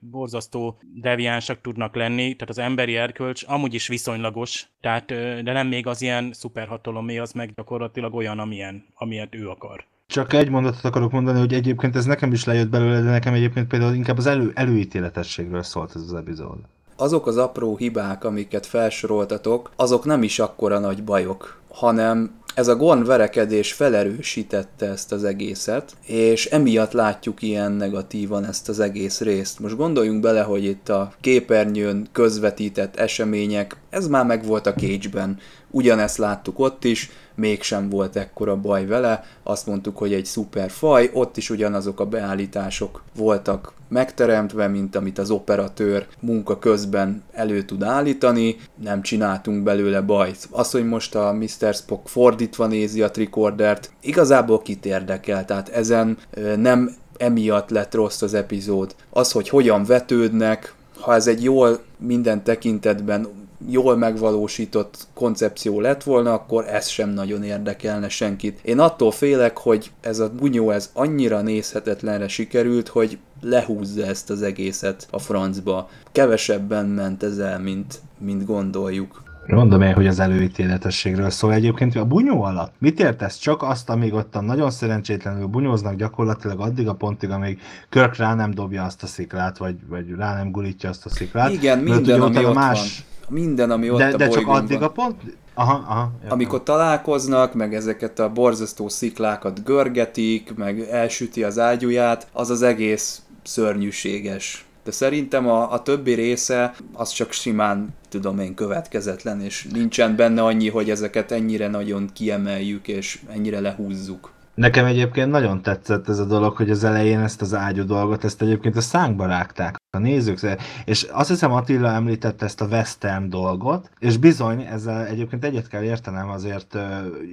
borzasztó deviánsak tudnak lenni, tehát az emberi erkölcs amúgy is viszonylagos, tehát, de nem még az ilyen szuperhatalomé, az meg gyakorlatilag olyan, amilyen, amilyet ő akar. Csak egy mondatot akarok mondani, hogy egyébként ez nekem is lejött belőle, de nekem egyébként például inkább az elő, előítéletességről szólt ez az epizód. Azok az apró hibák, amiket felsoroltatok, azok nem is akkora nagy bajok, hanem ez a Gorn verekedés felerősítette ezt az egészet, és emiatt látjuk ilyen negatívan ezt az egész részt. Most gondoljunk bele, hogy itt a képernyőn közvetített események Ez már megvolt a Cage-ben. Ugyanezt láttuk ott is, mégsem volt ekkora baj vele, azt mondtuk, hogy egy szuper faj, ott is ugyanazok a beállítások voltak megteremtve, mint amit az operatőr munka közben elő tud állítani, nem csináltunk belőle bajt. Az, hogy most a Mr. Spock fordítva nézi a tricordert, igazából kit érdekel, tehát ezen nem emiatt lett rossz az epizód. Az, hogy hogyan vetődnek, ha ez egy jól minden tekintetben jól megvalósított koncepció lett volna, akkor ez sem nagyon érdekelne senkit. Én attól félek, hogy ez a bunyó ez annyira nézhetetlenre sikerült, hogy lehúzza ezt az egészet a francba. Kevesebben ment ez el, mint, mint gondoljuk. Mondom én, hogy az előítéletességről szól. Egyébként a bunyó alatt mit értesz? Csak azt, amíg ott nagyon szerencsétlenül bunyóznak gyakorlatilag addig a pontig, amíg Körk rá nem dobja azt a sziklát, vagy, vagy rá nem gulítja azt a sziklát. Igen, minden, ami ott más... van minden, ami ott de, a De csak addig a pont? Aha, aha. Amikor találkoznak, meg ezeket a borzasztó sziklákat görgetik, meg elsüti az ágyúját, az az egész szörnyűséges. De szerintem a, a többi része az csak simán, tudom én, következetlen, és nincsen benne annyi, hogy ezeket ennyire nagyon kiemeljük, és ennyire lehúzzuk. Nekem egyébként nagyon tetszett ez a dolog, hogy az elején ezt az ágyú dolgot, ezt egyébként a szánkba rágták a nézők, és azt hiszem Attila említette ezt a western dolgot, és bizony, ezzel egyébként egyet kell értenem azért,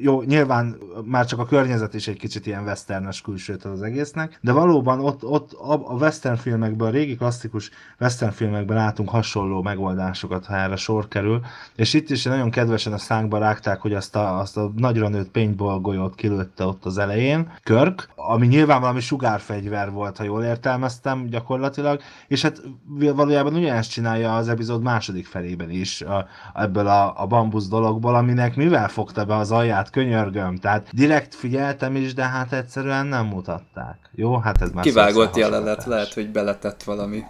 jó, nyilván már csak a környezet is egy kicsit ilyen westernes külsőt az egésznek, de valóban ott, ott a western filmekben, a régi klasszikus western filmekben látunk hasonló megoldásokat, ha erre sor kerül, és itt is nagyon kedvesen a szánkba rágták, hogy azt a, azt a nagyra nőtt paintball golyót kilőtte ott az elején, Körk, ami nyilván valami sugárfegyver volt, ha jól értelmeztem gyakorlatilag, és hát valójában ugyanezt csinálja az epizód második felében is a, ebből a, a bambusz dologból, aminek mivel fogta be az alját, könyörgöm. Tehát direkt figyeltem is, de hát egyszerűen nem mutatták. Jó, hát ez már Kivágott jelenet, lehet, hogy beletett valami.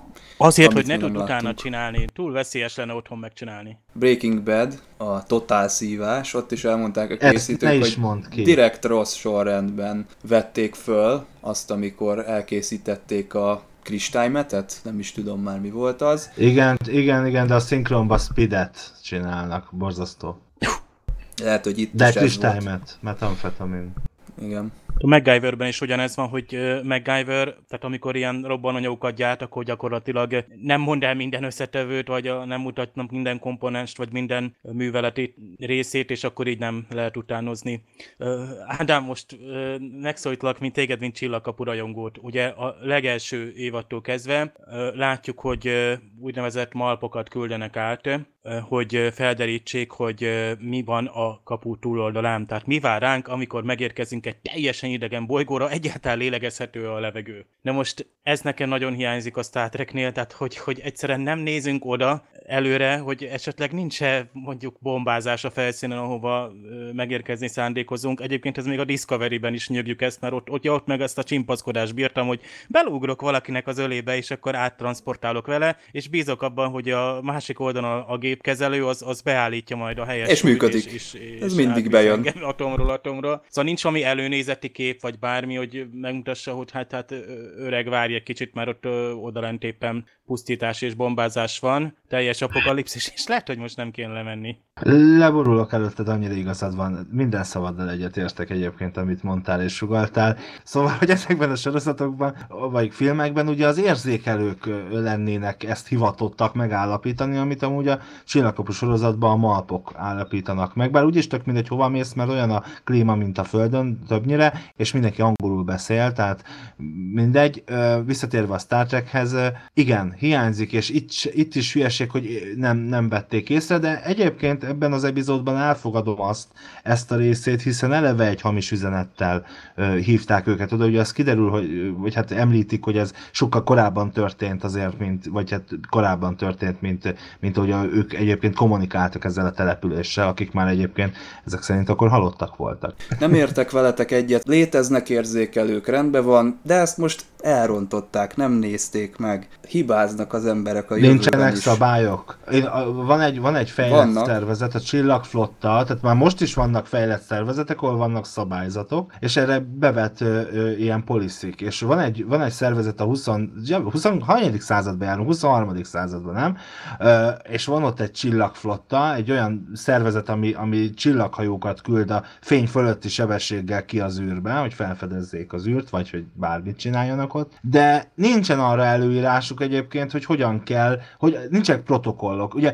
Azért, hogy ne tud utána csinálni. Túl veszélyes lenne otthon megcsinálni. Breaking Bad, a totál szívás, ott is elmondták a készítők, hogy ki. direkt rossz sorrendben vették föl azt, amikor elkészítették a kristálymetet? Nem is tudom már mi volt az. Igen, igen, igen, de a szinkronba speedet csinálnak, borzasztó. Lehet, hogy itt De is kristálymet, metamfetamin. Igen. A MacGyverben is ugyanez van, hogy MacGyver, tehát amikor ilyen robbananyagokat gyárt, akkor gyakorlatilag nem mond el minden összetevőt, vagy nem mutatnak minden komponenst, vagy minden műveleti részét, és akkor így nem lehet utánozni. Ádám, most megszólítlak, mint téged, mint csillagkapu rajongót. Ugye a legelső évattól kezdve látjuk, hogy úgynevezett malpokat küldenek át, hogy felderítsék, hogy mi van a kapu túloldalán. Tehát mi vár ránk, amikor megérkezünk egy teljesen idegen bolygóra, egyáltalán lélegezhető a levegő. De most ez nekem nagyon hiányzik a Star Treknél, tehát hogy, hogy egyszerűen nem nézünk oda előre, hogy esetleg nincs-e mondjuk bombázás a felszínen, ahova megérkezni szándékozunk. Egyébként ez még a Discovery-ben is nyögjük ezt, mert ott, ott, ott meg ezt a csimpaszkodást bírtam, hogy belugrok valakinek az ölébe, és akkor áttransportálok vele, és bízok abban, hogy a másik oldalon a, a gépkezelő az, az beállítja majd a helyes. És működik. És, és, és ez mindig bejön. Atomról atomra. Szóval nincs valami előnézeti kép, vagy bármi, hogy megmutassa, hogy hát, hát öreg várj egy kicsit, mert ott odalent éppen pusztítás és bombázás van, teljes apokalipszis, és lehet, hogy most nem kéne lemenni. Leborulok előtted, annyira igazad van. Minden szavaddal egyetértek egyébként, amit mondtál és sugaltál. Szóval, hogy ezekben a sorozatokban, vagy filmekben ugye az érzékelők lennének ezt hivatottak megállapítani, amit amúgy a csillagkapu sorozatban a malpok állapítanak meg. Bár úgyis tök mindegy, hova mész, mert olyan a klíma, mint a Földön többnyire, és mindenki angolul beszél, tehát mindegy. Visszatérve a Star Trekhez, igen, hiányzik, és itt, itt is hülyeség, hogy nem, nem vették észre, de egyébként ebben az epizódban elfogadom azt, ezt a részét, hiszen eleve egy hamis üzenettel uh, hívták őket oda, ugye az kiderül, hogy, vagy hát említik, hogy ez sokkal korábban történt azért, mint, vagy hát korábban történt, mint, mint hogy ők egyébként kommunikáltak ezzel a településsel, akik már egyébként ezek szerint akkor halottak voltak. Nem értek veletek egyet, léteznek érzékelők, rendben van, de ezt most elrontották, nem nézték meg. Hibáznak az emberek a Nincsenek is. szabályok. Én, a, van, egy, van egy fejlett vannak. szervezet, a Csillagflotta, tehát már most is vannak fejlett szervezetek, ahol vannak szabályzatok, és erre bevet ö, ö, ilyen poliszik. És van egy, van egy szervezet a 20, 20 században járunk, 23. században, nem? Ö, és van ott egy Csillagflotta, egy olyan szervezet, ami, ami csillaghajókat küld a fény fölötti sebességgel ki az űrbe, hogy felfedezzék az űrt, vagy hogy bármit csináljanak ott. De nincsen arra előírásuk egyébként, hogy hogyan kell, hogy nincsenek protokollok. Ugye,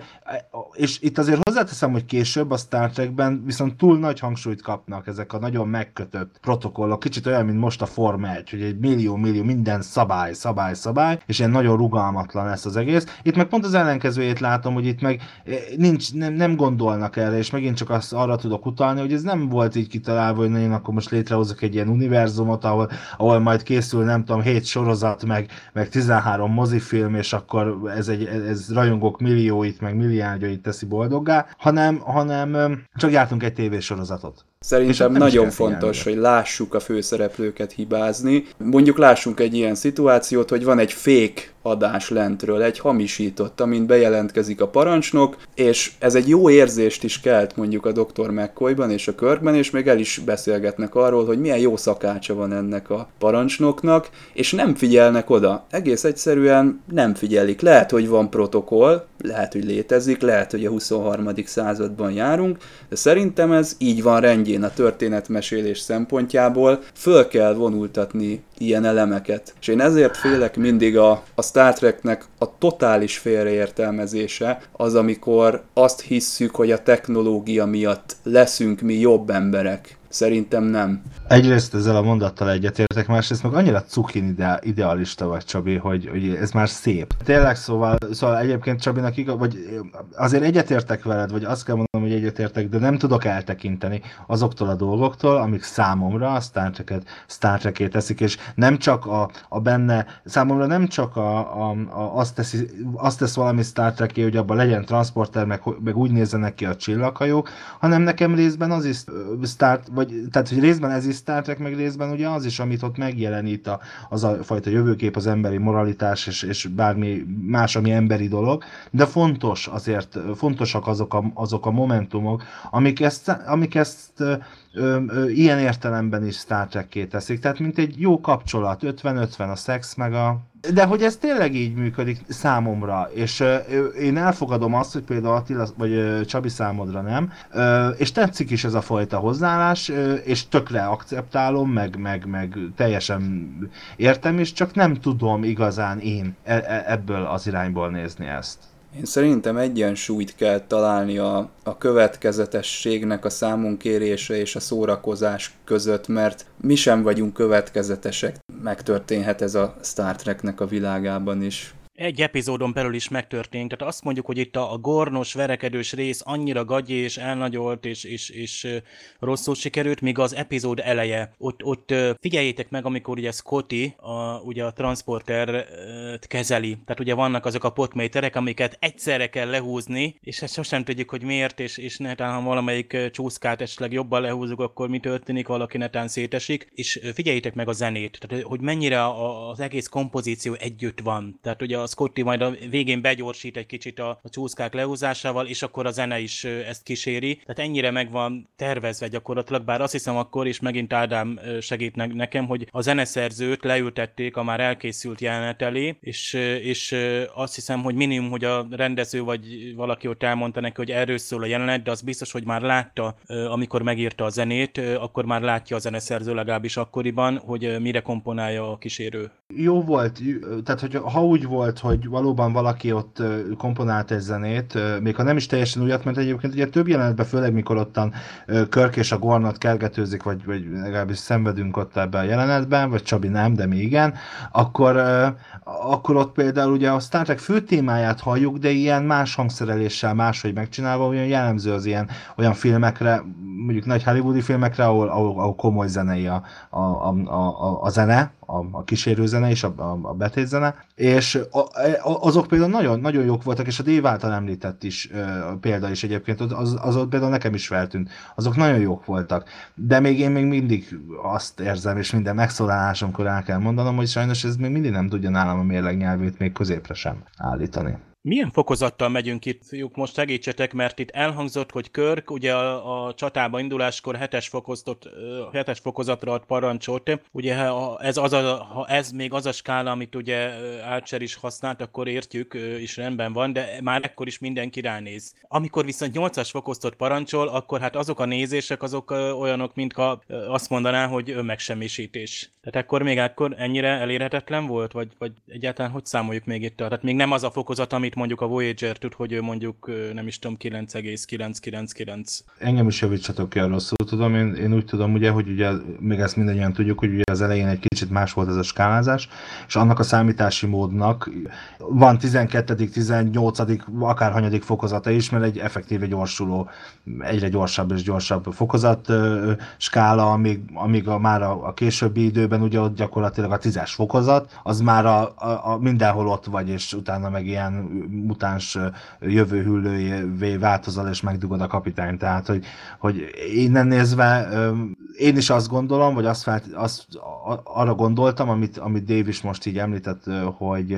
és itt azért hozzáteszem, hogy később a Star Trekben viszont túl nagy hangsúlyt kapnak ezek a nagyon megkötött protokollok. Kicsit olyan, mint most a Forma 1, hogy egy millió-millió minden szabály, szabály, szabály, és ilyen nagyon rugalmatlan lesz az egész. Itt meg pont az ellenkezőjét látom, hogy itt meg eh, nincs, nem, nem gondolnak erre, és megint csak azt arra tudok utalni, hogy ez nem volt így kitalálva, hogy én akkor most létrehozok egy ilyen univerzumot, ahol, ahol majd készül, nem tudom, 7 sorozat, meg, meg 13 mozifilm, és akkor ez, egy, ez rajongók millióit, meg milliárdjait teszi boldoggá, hanem, hanem csak jártunk egy tévésorozatot. Szerintem nagyon fontos, hogy lássuk a főszereplőket hibázni. Mondjuk lássunk egy ilyen szituációt, hogy van egy fék adás lentről, egy hamisított, amint bejelentkezik a parancsnok, és ez egy jó érzést is kelt mondjuk a Dr. McCoyban és a körben, és még el is beszélgetnek arról, hogy milyen jó szakácsa van ennek a parancsnoknak, és nem figyelnek oda. Egész egyszerűen nem figyelik. Lehet, hogy van protokoll, lehet, hogy létezik, lehet, hogy a 23. században járunk, de szerintem ez így van rendjén a történetmesélés szempontjából, föl kell vonultatni ilyen elemeket. És én ezért félek mindig a, a Star Treknek a totális félreértelmezése az, amikor azt hisszük, hogy a technológia miatt leszünk mi jobb emberek. Szerintem nem. Egyrészt ezzel a mondattal egyetértek, másrészt meg annyira cukin ide, idealista vagy Csabi, hogy, hogy ez már szép. Tényleg szóval, szóval egyébként Csabinak igaz, vagy azért egyetértek veled, vagy azt kell mondanom, hogy egyetértek, de nem tudok eltekinteni azoktól a dolgoktól, amik számomra a Star Trek-et, Star Trek-ét teszik, és nem csak a, a benne, számomra nem csak a, a, a azt, teszi, azt tesz valami Star trek hogy abban legyen transporter, meg, meg úgy nézzenek ki a csillaghajók, hanem nekem részben az is Star, vagy, tehát hogy részben ez is Star Trek, meg részben ugye az is, amit ott megjelenít a, az a fajta jövőkép, az emberi moralitás, és, és bármi más, ami emberi dolog, de fontos azért, fontosak azok a, azok a momentumok, amik ezt, amik ezt ö, ö, ilyen értelemben is Star trek teszik, tehát mint egy jó kapcsolat, 50-50 a szex, meg a, de hogy ez tényleg így működik számomra, és én elfogadom azt, hogy például Attila, vagy uh, Csabi számodra nem, és tetszik is ez a fajta hozzáállás, és tökre akceptálom, meg, meg, meg teljesen értem is, csak nem tudom igazán én e- e- ebből az irányból nézni ezt. Én szerintem egyensúlyt kell találni a, a következetességnek a számunkérése és a szórakozás között, mert mi sem vagyunk következetesek. Megtörténhet ez a Star Treknek a világában is egy epizódon belül is megtörtént. Tehát azt mondjuk, hogy itt a, a gornos, verekedős rész annyira gagyi és elnagyolt és, és, és rosszul sikerült, míg az epizód eleje. Ott, ott figyeljétek meg, amikor ugye Scotty a, ugye a transporter kezeli. Tehát ugye vannak azok a potméterek, amiket egyszerre kell lehúzni, és ezt sosem tudjuk, hogy miért, és, és netán, ha valamelyik csúszkát esetleg jobban lehúzunk, akkor mi történik, valaki netán szétesik. És figyeljétek meg a zenét, tehát hogy mennyire az egész kompozíció együtt van. Tehát ugye Scotty majd a végén begyorsít egy kicsit a, a csúszkák lehúzásával, és akkor a zene is ezt kíséri. Tehát ennyire meg van tervezve gyakorlatilag, bár azt hiszem akkor is megint Ádám segít nekem, hogy a zeneszerzőt leültették a már elkészült jelenet elé, és, és azt hiszem, hogy minimum, hogy a rendező vagy valaki ott elmondta neki, hogy erről szól a jelenet, de az biztos, hogy már látta, amikor megírta a zenét, akkor már látja a zeneszerző legalábbis akkoriban, hogy mire komponálja a kísérő. Jó volt, tehát hogy ha úgy volt, hogy valóban valaki ott komponált egy zenét, még ha nem is teljesen újat, mert egyébként ugye több jelenetben, főleg mikor ottan Körk és a Gornot kergetőzik, vagy, vagy legalábbis szenvedünk ott ebben a jelenetben, vagy Csabi nem, de mi igen, akkor, akkor ott például ugye a Star Trek fő témáját halljuk, de ilyen más hangszereléssel máshogy megcsinálva, olyan jellemző az ilyen olyan filmekre, mondjuk nagy hollywoodi filmekre, ahol, ahol, ahol komoly zenei a, a, a, a, a zene, a, a kísérő háttérzene és a, a, a betétzene, és a, a, azok például nagyon, nagyon jók voltak, és a Dave által említett is a példa is egyébként, az, az ott például nekem is feltűnt. Azok nagyon jók voltak. De még én még mindig azt érzem, és minden megszólalásomkor el kell mondanom, hogy sajnos ez még mindig nem tudja nálam a mérleg nyelvét még középre sem állítani. Milyen fokozattal megyünk itt, fiúk, most segítsetek, mert itt elhangzott, hogy Körk ugye a, a csatába induláskor hetes, fokozatot, hetes fokozatra ad parancsot. Ugye ha ez, az a, ha ez még az a skála, amit ugye Archer is használt, akkor értjük, és rendben van, de már ekkor is mindenki ránéz. Amikor viszont 8-as fokozatot parancsol, akkor hát azok a nézések, azok olyanok, mint ha azt mondaná, hogy önmegsemmisítés. Tehát akkor még akkor ennyire elérhetetlen volt, vagy, vagy egyáltalán hogy számoljuk még itt? Tehát még nem az a fokozat, amit mondjuk a Voyager tud, hogy ő mondjuk nem is tudom 9,999. Engem is javítsatok ki, rosszul tudom. Én, én úgy tudom, ugye, hogy ugye még ezt mindannyian tudjuk, hogy ugye az elején egy kicsit más volt ez a skálázás, és annak a számítási módnak van 12., 18., akár hanyadik fokozata is, mert egy effektíve gyorsuló, egyre gyorsabb és gyorsabb fokozat skála, amíg, amíg a, már a, a későbbi időben ugye ott gyakorlatilag a tízes fokozat, az már a, a, a mindenhol ott vagy, és utána meg ilyen mutáns jövő hüllőjévé változol, és megdugod a kapitány. Tehát, hogy, hogy innen nézve én is azt gondolom, vagy azt, felt, azt arra gondoltam, amit, amit Dave is most így említett, hogy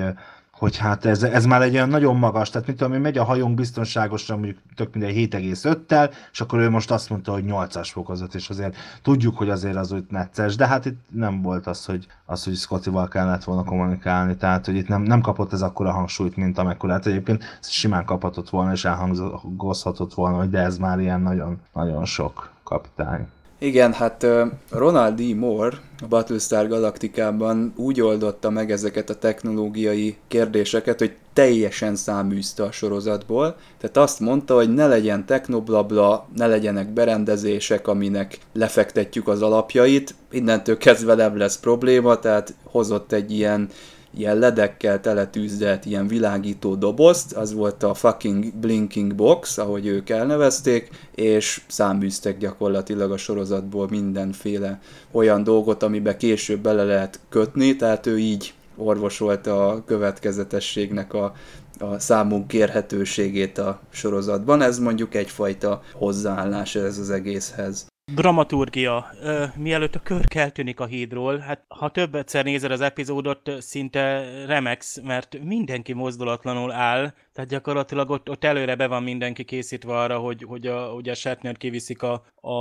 hogy hát ez, ez már egy olyan nagyon magas, tehát mit tudom én, megy a hajónk biztonságosan mondjuk tök mindegy 7,5-tel, és akkor ő most azt mondta, hogy 8-as fokozat, és azért tudjuk, hogy azért az úgy necces, de hát itt nem volt az, hogy, az, hogy Scottival kellett volna kommunikálni, tehát hogy itt nem, nem kapott ez akkora hangsúlyt, mint amekkora, hát egyébként simán kaphatott volna, és elhangozhatott volna, hogy de ez már ilyen nagyon, nagyon sok kapitány. Igen, hát Ronald D. Moore a Battlestar Galaktikában úgy oldotta meg ezeket a technológiai kérdéseket, hogy teljesen száműzte a sorozatból. Tehát azt mondta, hogy ne legyen technoblabla, ne legyenek berendezések, aminek lefektetjük az alapjait. Innentől kezdve nem lesz probléma, tehát hozott egy ilyen ilyen ledekkel teletűzdelt ilyen világító dobozt, az volt a fucking blinking box, ahogy ők elnevezték, és száműztek gyakorlatilag a sorozatból mindenféle olyan dolgot, amiben később bele lehet kötni, tehát ő így orvosolta a következetességnek a, a számunk kérhetőségét a sorozatban. Ez mondjuk egyfajta hozzáállás ez az egészhez. Dramaturgia. Ö, mielőtt a kör eltűnik a hídról, hát ha több egyszer nézed az epizódot, szinte remex, mert mindenki mozdulatlanul áll, tehát gyakorlatilag ott, ott előre be van mindenki készítve arra, hogy, hogy a, ugye a Shatner kiviszik a, a,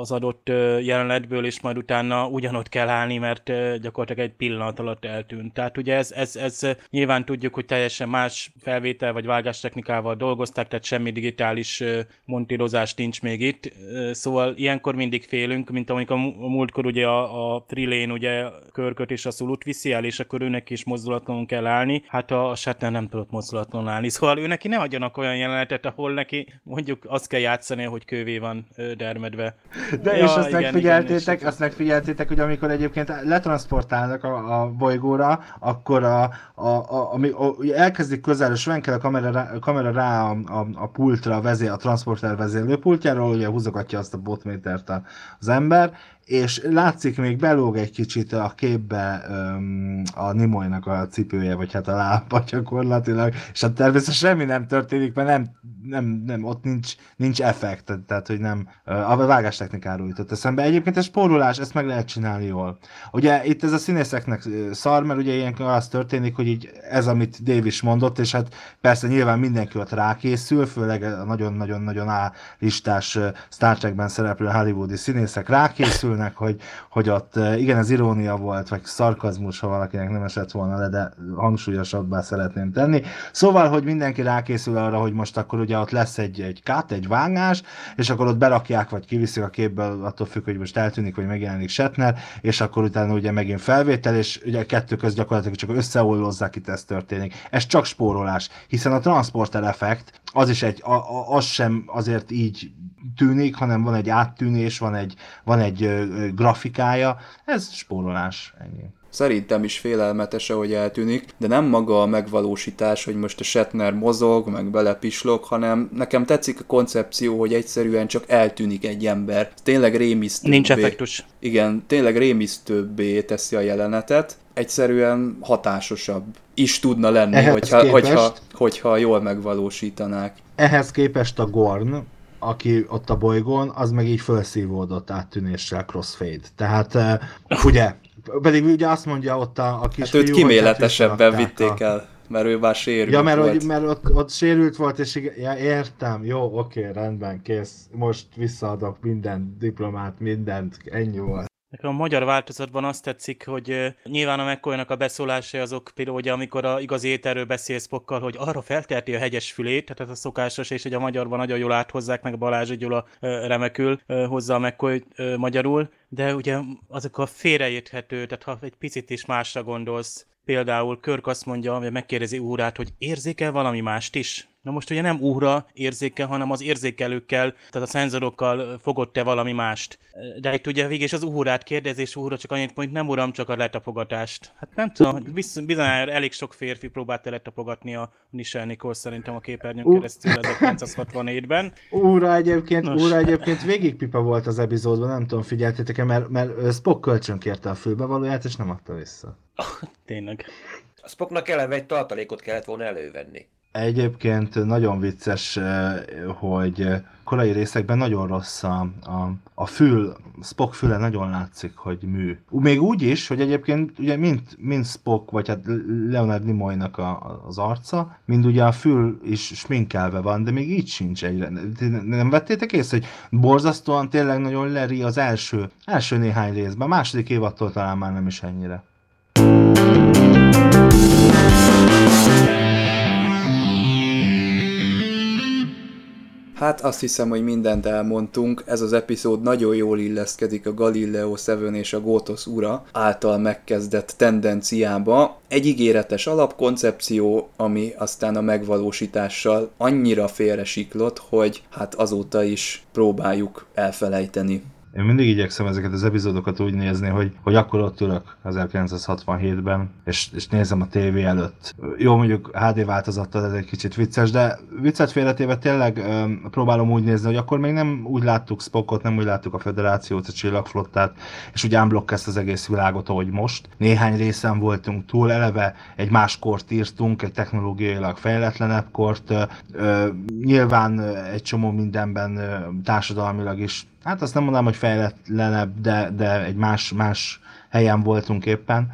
az adott jelenetből, és majd utána ugyanott kell állni, mert gyakorlatilag egy pillanat alatt eltűnt. Tehát ugye ez, ez, ez nyilván tudjuk, hogy teljesen más felvétel vagy vágástechnikával dolgozták, tehát semmi digitális montírozás nincs még itt. Szóval ilyenkor mindig félünk, mint amikor a múltkor ugye a, a Trilén ugye körköt és a szulut viszi el, és akkor őnek is mozdulatlanul kell állni. Hát a, a Shatner nem tudott mozdulatlanul állni. Szóval ő neki ne adjanak olyan jelenetet, ahol neki mondjuk azt kell játszani, hogy kővé van dermedve. De ja, és azt igen, megfigyeltétek, igen, azt megfigyeltétek, hogy amikor egyébként letransportálnak a, a bolygóra, akkor a, a, a, ami, a, elkezdik közel, svenkel a kamera rá, a kamera rá a, a, a pultra, a, vezér, a transporter vezérlőpultjáról, ugye húzogatja azt a botmétert az ember, és látszik még belóg egy kicsit a képbe um, a Nimoynak a cipője, vagy hát a lába gyakorlatilag, és hát természetesen semmi nem történik, mert nem, nem, nem ott nincs, nincs effekt, tehát hogy nem, a vágás technikáról jutott eszembe. Egyébként ez spórolás, ezt meg lehet csinálni jól. Ugye itt ez a színészeknek szar, mert ugye ilyenkor az történik, hogy így ez, amit Davis mondott, és hát persze nyilván mindenki ott rákészül, főleg a nagyon-nagyon-nagyon A listás Star Trekben szereplő hollywoodi színészek rákészül, örülnek, hogy, hogy ott igen, ez irónia volt, vagy szarkazmus, ha valakinek nem esett volna le, de hangsúlyosabbá szeretném tenni. Szóval, hogy mindenki rákészül arra, hogy most akkor ugye ott lesz egy, egy cut, egy vágás, és akkor ott berakják, vagy kiviszik a képből, attól függ, hogy most eltűnik, vagy megjelenik Shatner, és akkor utána ugye megint felvétel, és ugye kettő köz gyakorlatilag csak összeollozzák, itt ez történik. Ez csak spórolás, hiszen a transporter effekt, az is egy, a, a, az sem azért így tűnik, hanem van egy áttűnés, van egy, van egy grafikája, ez spórolás, ennyi. szerintem is félelmetes, hogy eltűnik, de nem maga a megvalósítás, hogy most a Shatner mozog, meg belepislog, hanem nekem tetszik a koncepció, hogy egyszerűen csak eltűnik egy ember. Tényleg rémisztőbbé. Nincs effektus. Igen, tényleg rémisztőbbé teszi a jelenetet, egyszerűen hatásosabb is tudna lenni, Ehhez hogyha, képest- hogyha, hogyha jól megvalósítanák. Ehhez képest a Gorn, aki ott a bolygón, az meg így felszívódott áttűnéssel crossfade. Tehát eh, ugye, pedig ugye azt mondja ott a, a Hát kisfiú, őt hogy hát kiméletesebben vitték a... el, mert ő már sérült Ja, mert, volt. hogy, mert ott, ott sérült volt, és igen, ja, értem, jó, oké, rendben, kész. Most visszaadok minden diplomát, mindent, ennyi volt. Nekem a magyar változatban azt tetszik, hogy nyilván a mccoy a beszólásai azok például, ugye, amikor a igazi ételről beszél Spockkal, hogy arra felterti a hegyes fülét, tehát ez a szokásos, és hogy a magyarban nagyon jól áthozzák, meg Balázs Gyula remekül ö, hozza a ö, magyarul, de ugye azok a félreérthető, tehát ha egy picit is másra gondolsz, például Körk azt mondja, vagy megkérdezi Úrát, hogy érzékel valami mást is? Na most ugye nem úra érzékel, hanem az érzékelőkkel, tehát a szenzorokkal fogott te valami mást. De itt ugye végig az úrát kérdezi, és úra csak annyit mondja, nem uram, csak a letapogatást. Hát nem tudom, biz- bizonyára elég sok férfi próbálta letapogatni a Michelle Nichols szerintem a képernyőn keresztül 1964-ben. Úra egyébként, Nos. úra egyébként végig pipa volt az epizódban, nem tudom, figyeltétek-e, mert, mert Spock kölcsön kérte a fülbevalóját, és nem adta vissza. Tényleg. A Spocknak eleve egy tartalékot kellett volna elővenni. Egyébként nagyon vicces, eh, hogy eh, korai részekben nagyon rossz a, a, a fül, Spock füle nagyon látszik, hogy mű. Még úgy is, hogy egyébként ugye mind, mind Spock, vagy hát Leonard Nimoynak a, az arca, mind ugye a fül is sminkelve van, de még így sincs egyre. Nem vettétek észre, hogy borzasztóan tényleg nagyon leri az első, első néhány részben, a második évattól talán már nem is ennyire. Hát azt hiszem, hogy mindent elmondtunk. Ez az epizód nagyon jól illeszkedik a Galileo 7 és a Gótosz ura által megkezdett tendenciába. Egy ígéretes alapkoncepció, ami aztán a megvalósítással annyira félresiklott, hogy hát azóta is próbáljuk elfelejteni. Én mindig igyekszem ezeket az epizódokat úgy nézni, hogy, hogy akkor ott ülök 1967-ben, és, és nézem a tévé előtt. Jó, mondjuk HD változattal ez egy kicsit vicces, de viccet félretéve tényleg öm, próbálom úgy nézni, hogy akkor még nem úgy láttuk Spockot, nem úgy láttuk a Föderációt, a Csillagflottát, és úgy unblock ezt az egész világot, ahogy most. Néhány részen voltunk túl, eleve egy más kort írtunk, egy technológiailag fejletlenebb kort, ö, ö, nyilván egy csomó mindenben ö, társadalmilag is hát azt nem mondanám, hogy fejletlenebb, de, de egy más, más helyen voltunk éppen,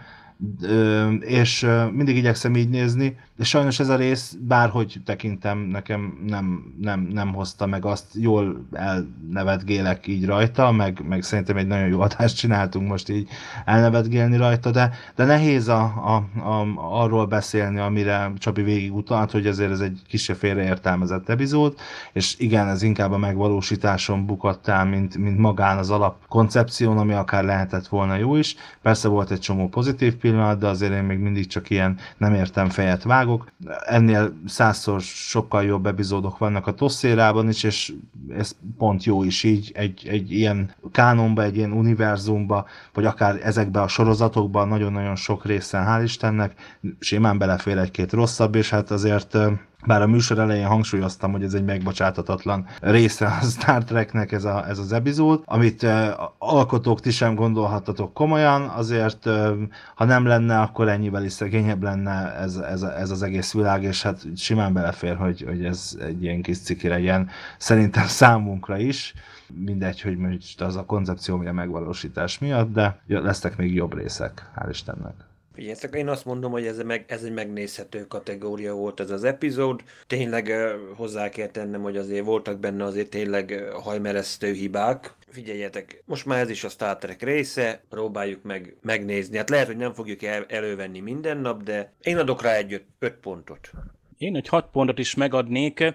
és mindig igyekszem így nézni, de sajnos ez a rész, bárhogy tekintem, nekem nem, nem, nem hozta meg azt, jól elnevetgélek így rajta, meg, meg szerintem egy nagyon jó adást csináltunk most így elnevetgélni rajta, de, de nehéz a, a, a, arról beszélni, amire Csabi végig utalt, hogy ezért ez egy kisebb félreértelmezett epizód, és igen, ez inkább a megvalósításon bukott el, mint, mint magán az alapkoncepción, ami akár lehetett volna jó is. Persze volt egy csomó pozitív pillanat, de azért én még mindig csak ilyen nem értem fejet vágok. Ennél százszor sokkal jobb epizódok vannak a Tosszérában is, és ez pont jó is így, egy, egy ilyen kánonba, egy ilyen univerzumba, vagy akár ezekbe a sorozatokban nagyon-nagyon sok részen, hál' Istennek, simán belefér egy-két rosszabb, és hát azért bár a műsor elején hangsúlyoztam, hogy ez egy megbocsátatatlan része a Star Treknek ez, a, ez az epizód, amit uh, alkotók ti sem gondolhattatok komolyan, azért uh, ha nem lenne, akkor ennyivel is szegényebb lenne ez, ez, ez az egész világ, és hát simán belefér, hogy, hogy ez egy ilyen kis ciki legyen, szerintem számunkra is, mindegy, hogy most az a koncepció, mi a megvalósítás miatt, de lesznek még jobb részek, hál' Istennek. Figyeljetek, én azt mondom, hogy ez, meg, ez egy megnézhető kategória volt ez az epizód. Tényleg hozzá kell tennem, hogy azért voltak benne azért tényleg hajmeresztő hibák. Figyeljetek, most már ez is a Star Trek része, próbáljuk meg megnézni. Hát lehet, hogy nem fogjuk el, elővenni minden nap, de én adok rá egy öt, öt pontot. Én egy hat pontot is megadnék.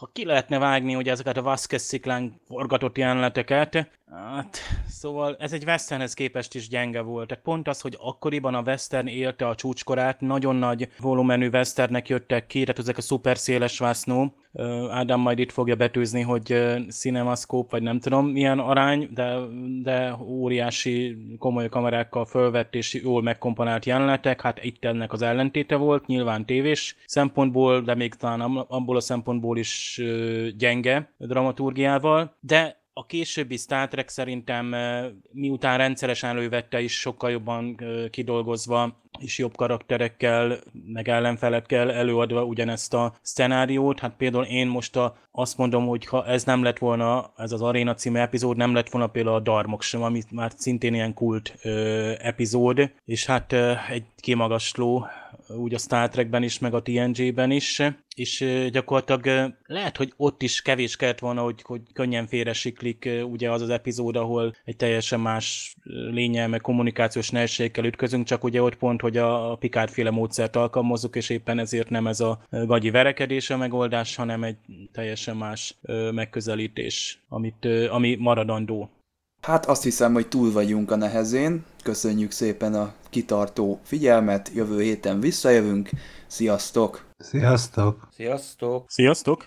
Ha ki lehetne vágni ugye ezeket a Vasquez sziklán forgatott jeleneteket, hát szóval ez egy westernhez képest is gyenge volt. Tehát pont az, hogy akkoriban a western élte a csúcskorát, nagyon nagy volumenű westernnek jöttek ki, tehát ezek a szuper széles vásznó, Ádám majd itt fogja betűzni, hogy cinemascope, vagy nem tudom milyen arány, de, de óriási komoly kamerákkal fölvett és jól megkomponált jelenetek, hát itt ennek az ellentéte volt, nyilván tévés szempontból, de még talán abból a szempontból is gyenge dramaturgiával, de a későbbi Star Trek szerintem miután rendszeresen elővette is sokkal jobban kidolgozva és jobb karakterekkel, meg ellenfelekkel előadva ugyanezt a szenáriót. Hát például én most a, azt mondom, hogy ha ez nem lett volna, ez az Arena című epizód, nem lett volna például a Darmok sem, ami már szintén ilyen kult ö, epizód, és hát ö, egy kimagasló úgy a Star Trekben is, meg a TNG-ben is, és gyakorlatilag lehet, hogy ott is kevés kellett volna, hogy, hogy könnyen félresiklik ugye az az epizód, ahol egy teljesen más lényel, meg kommunikációs nehézségekkel ütközünk, csak ugye ott pont, hogy a Picard féle módszert alkalmazzuk, és éppen ezért nem ez a gagyi verekedés a megoldás, hanem egy teljesen más megközelítés, amit, ami maradandó. Hát azt hiszem, hogy túl vagyunk a nehezén. Köszönjük szépen a kitartó figyelmet, jövő héten visszajövünk. Sziasztok! Sziasztok! Sziasztok! Sziasztok!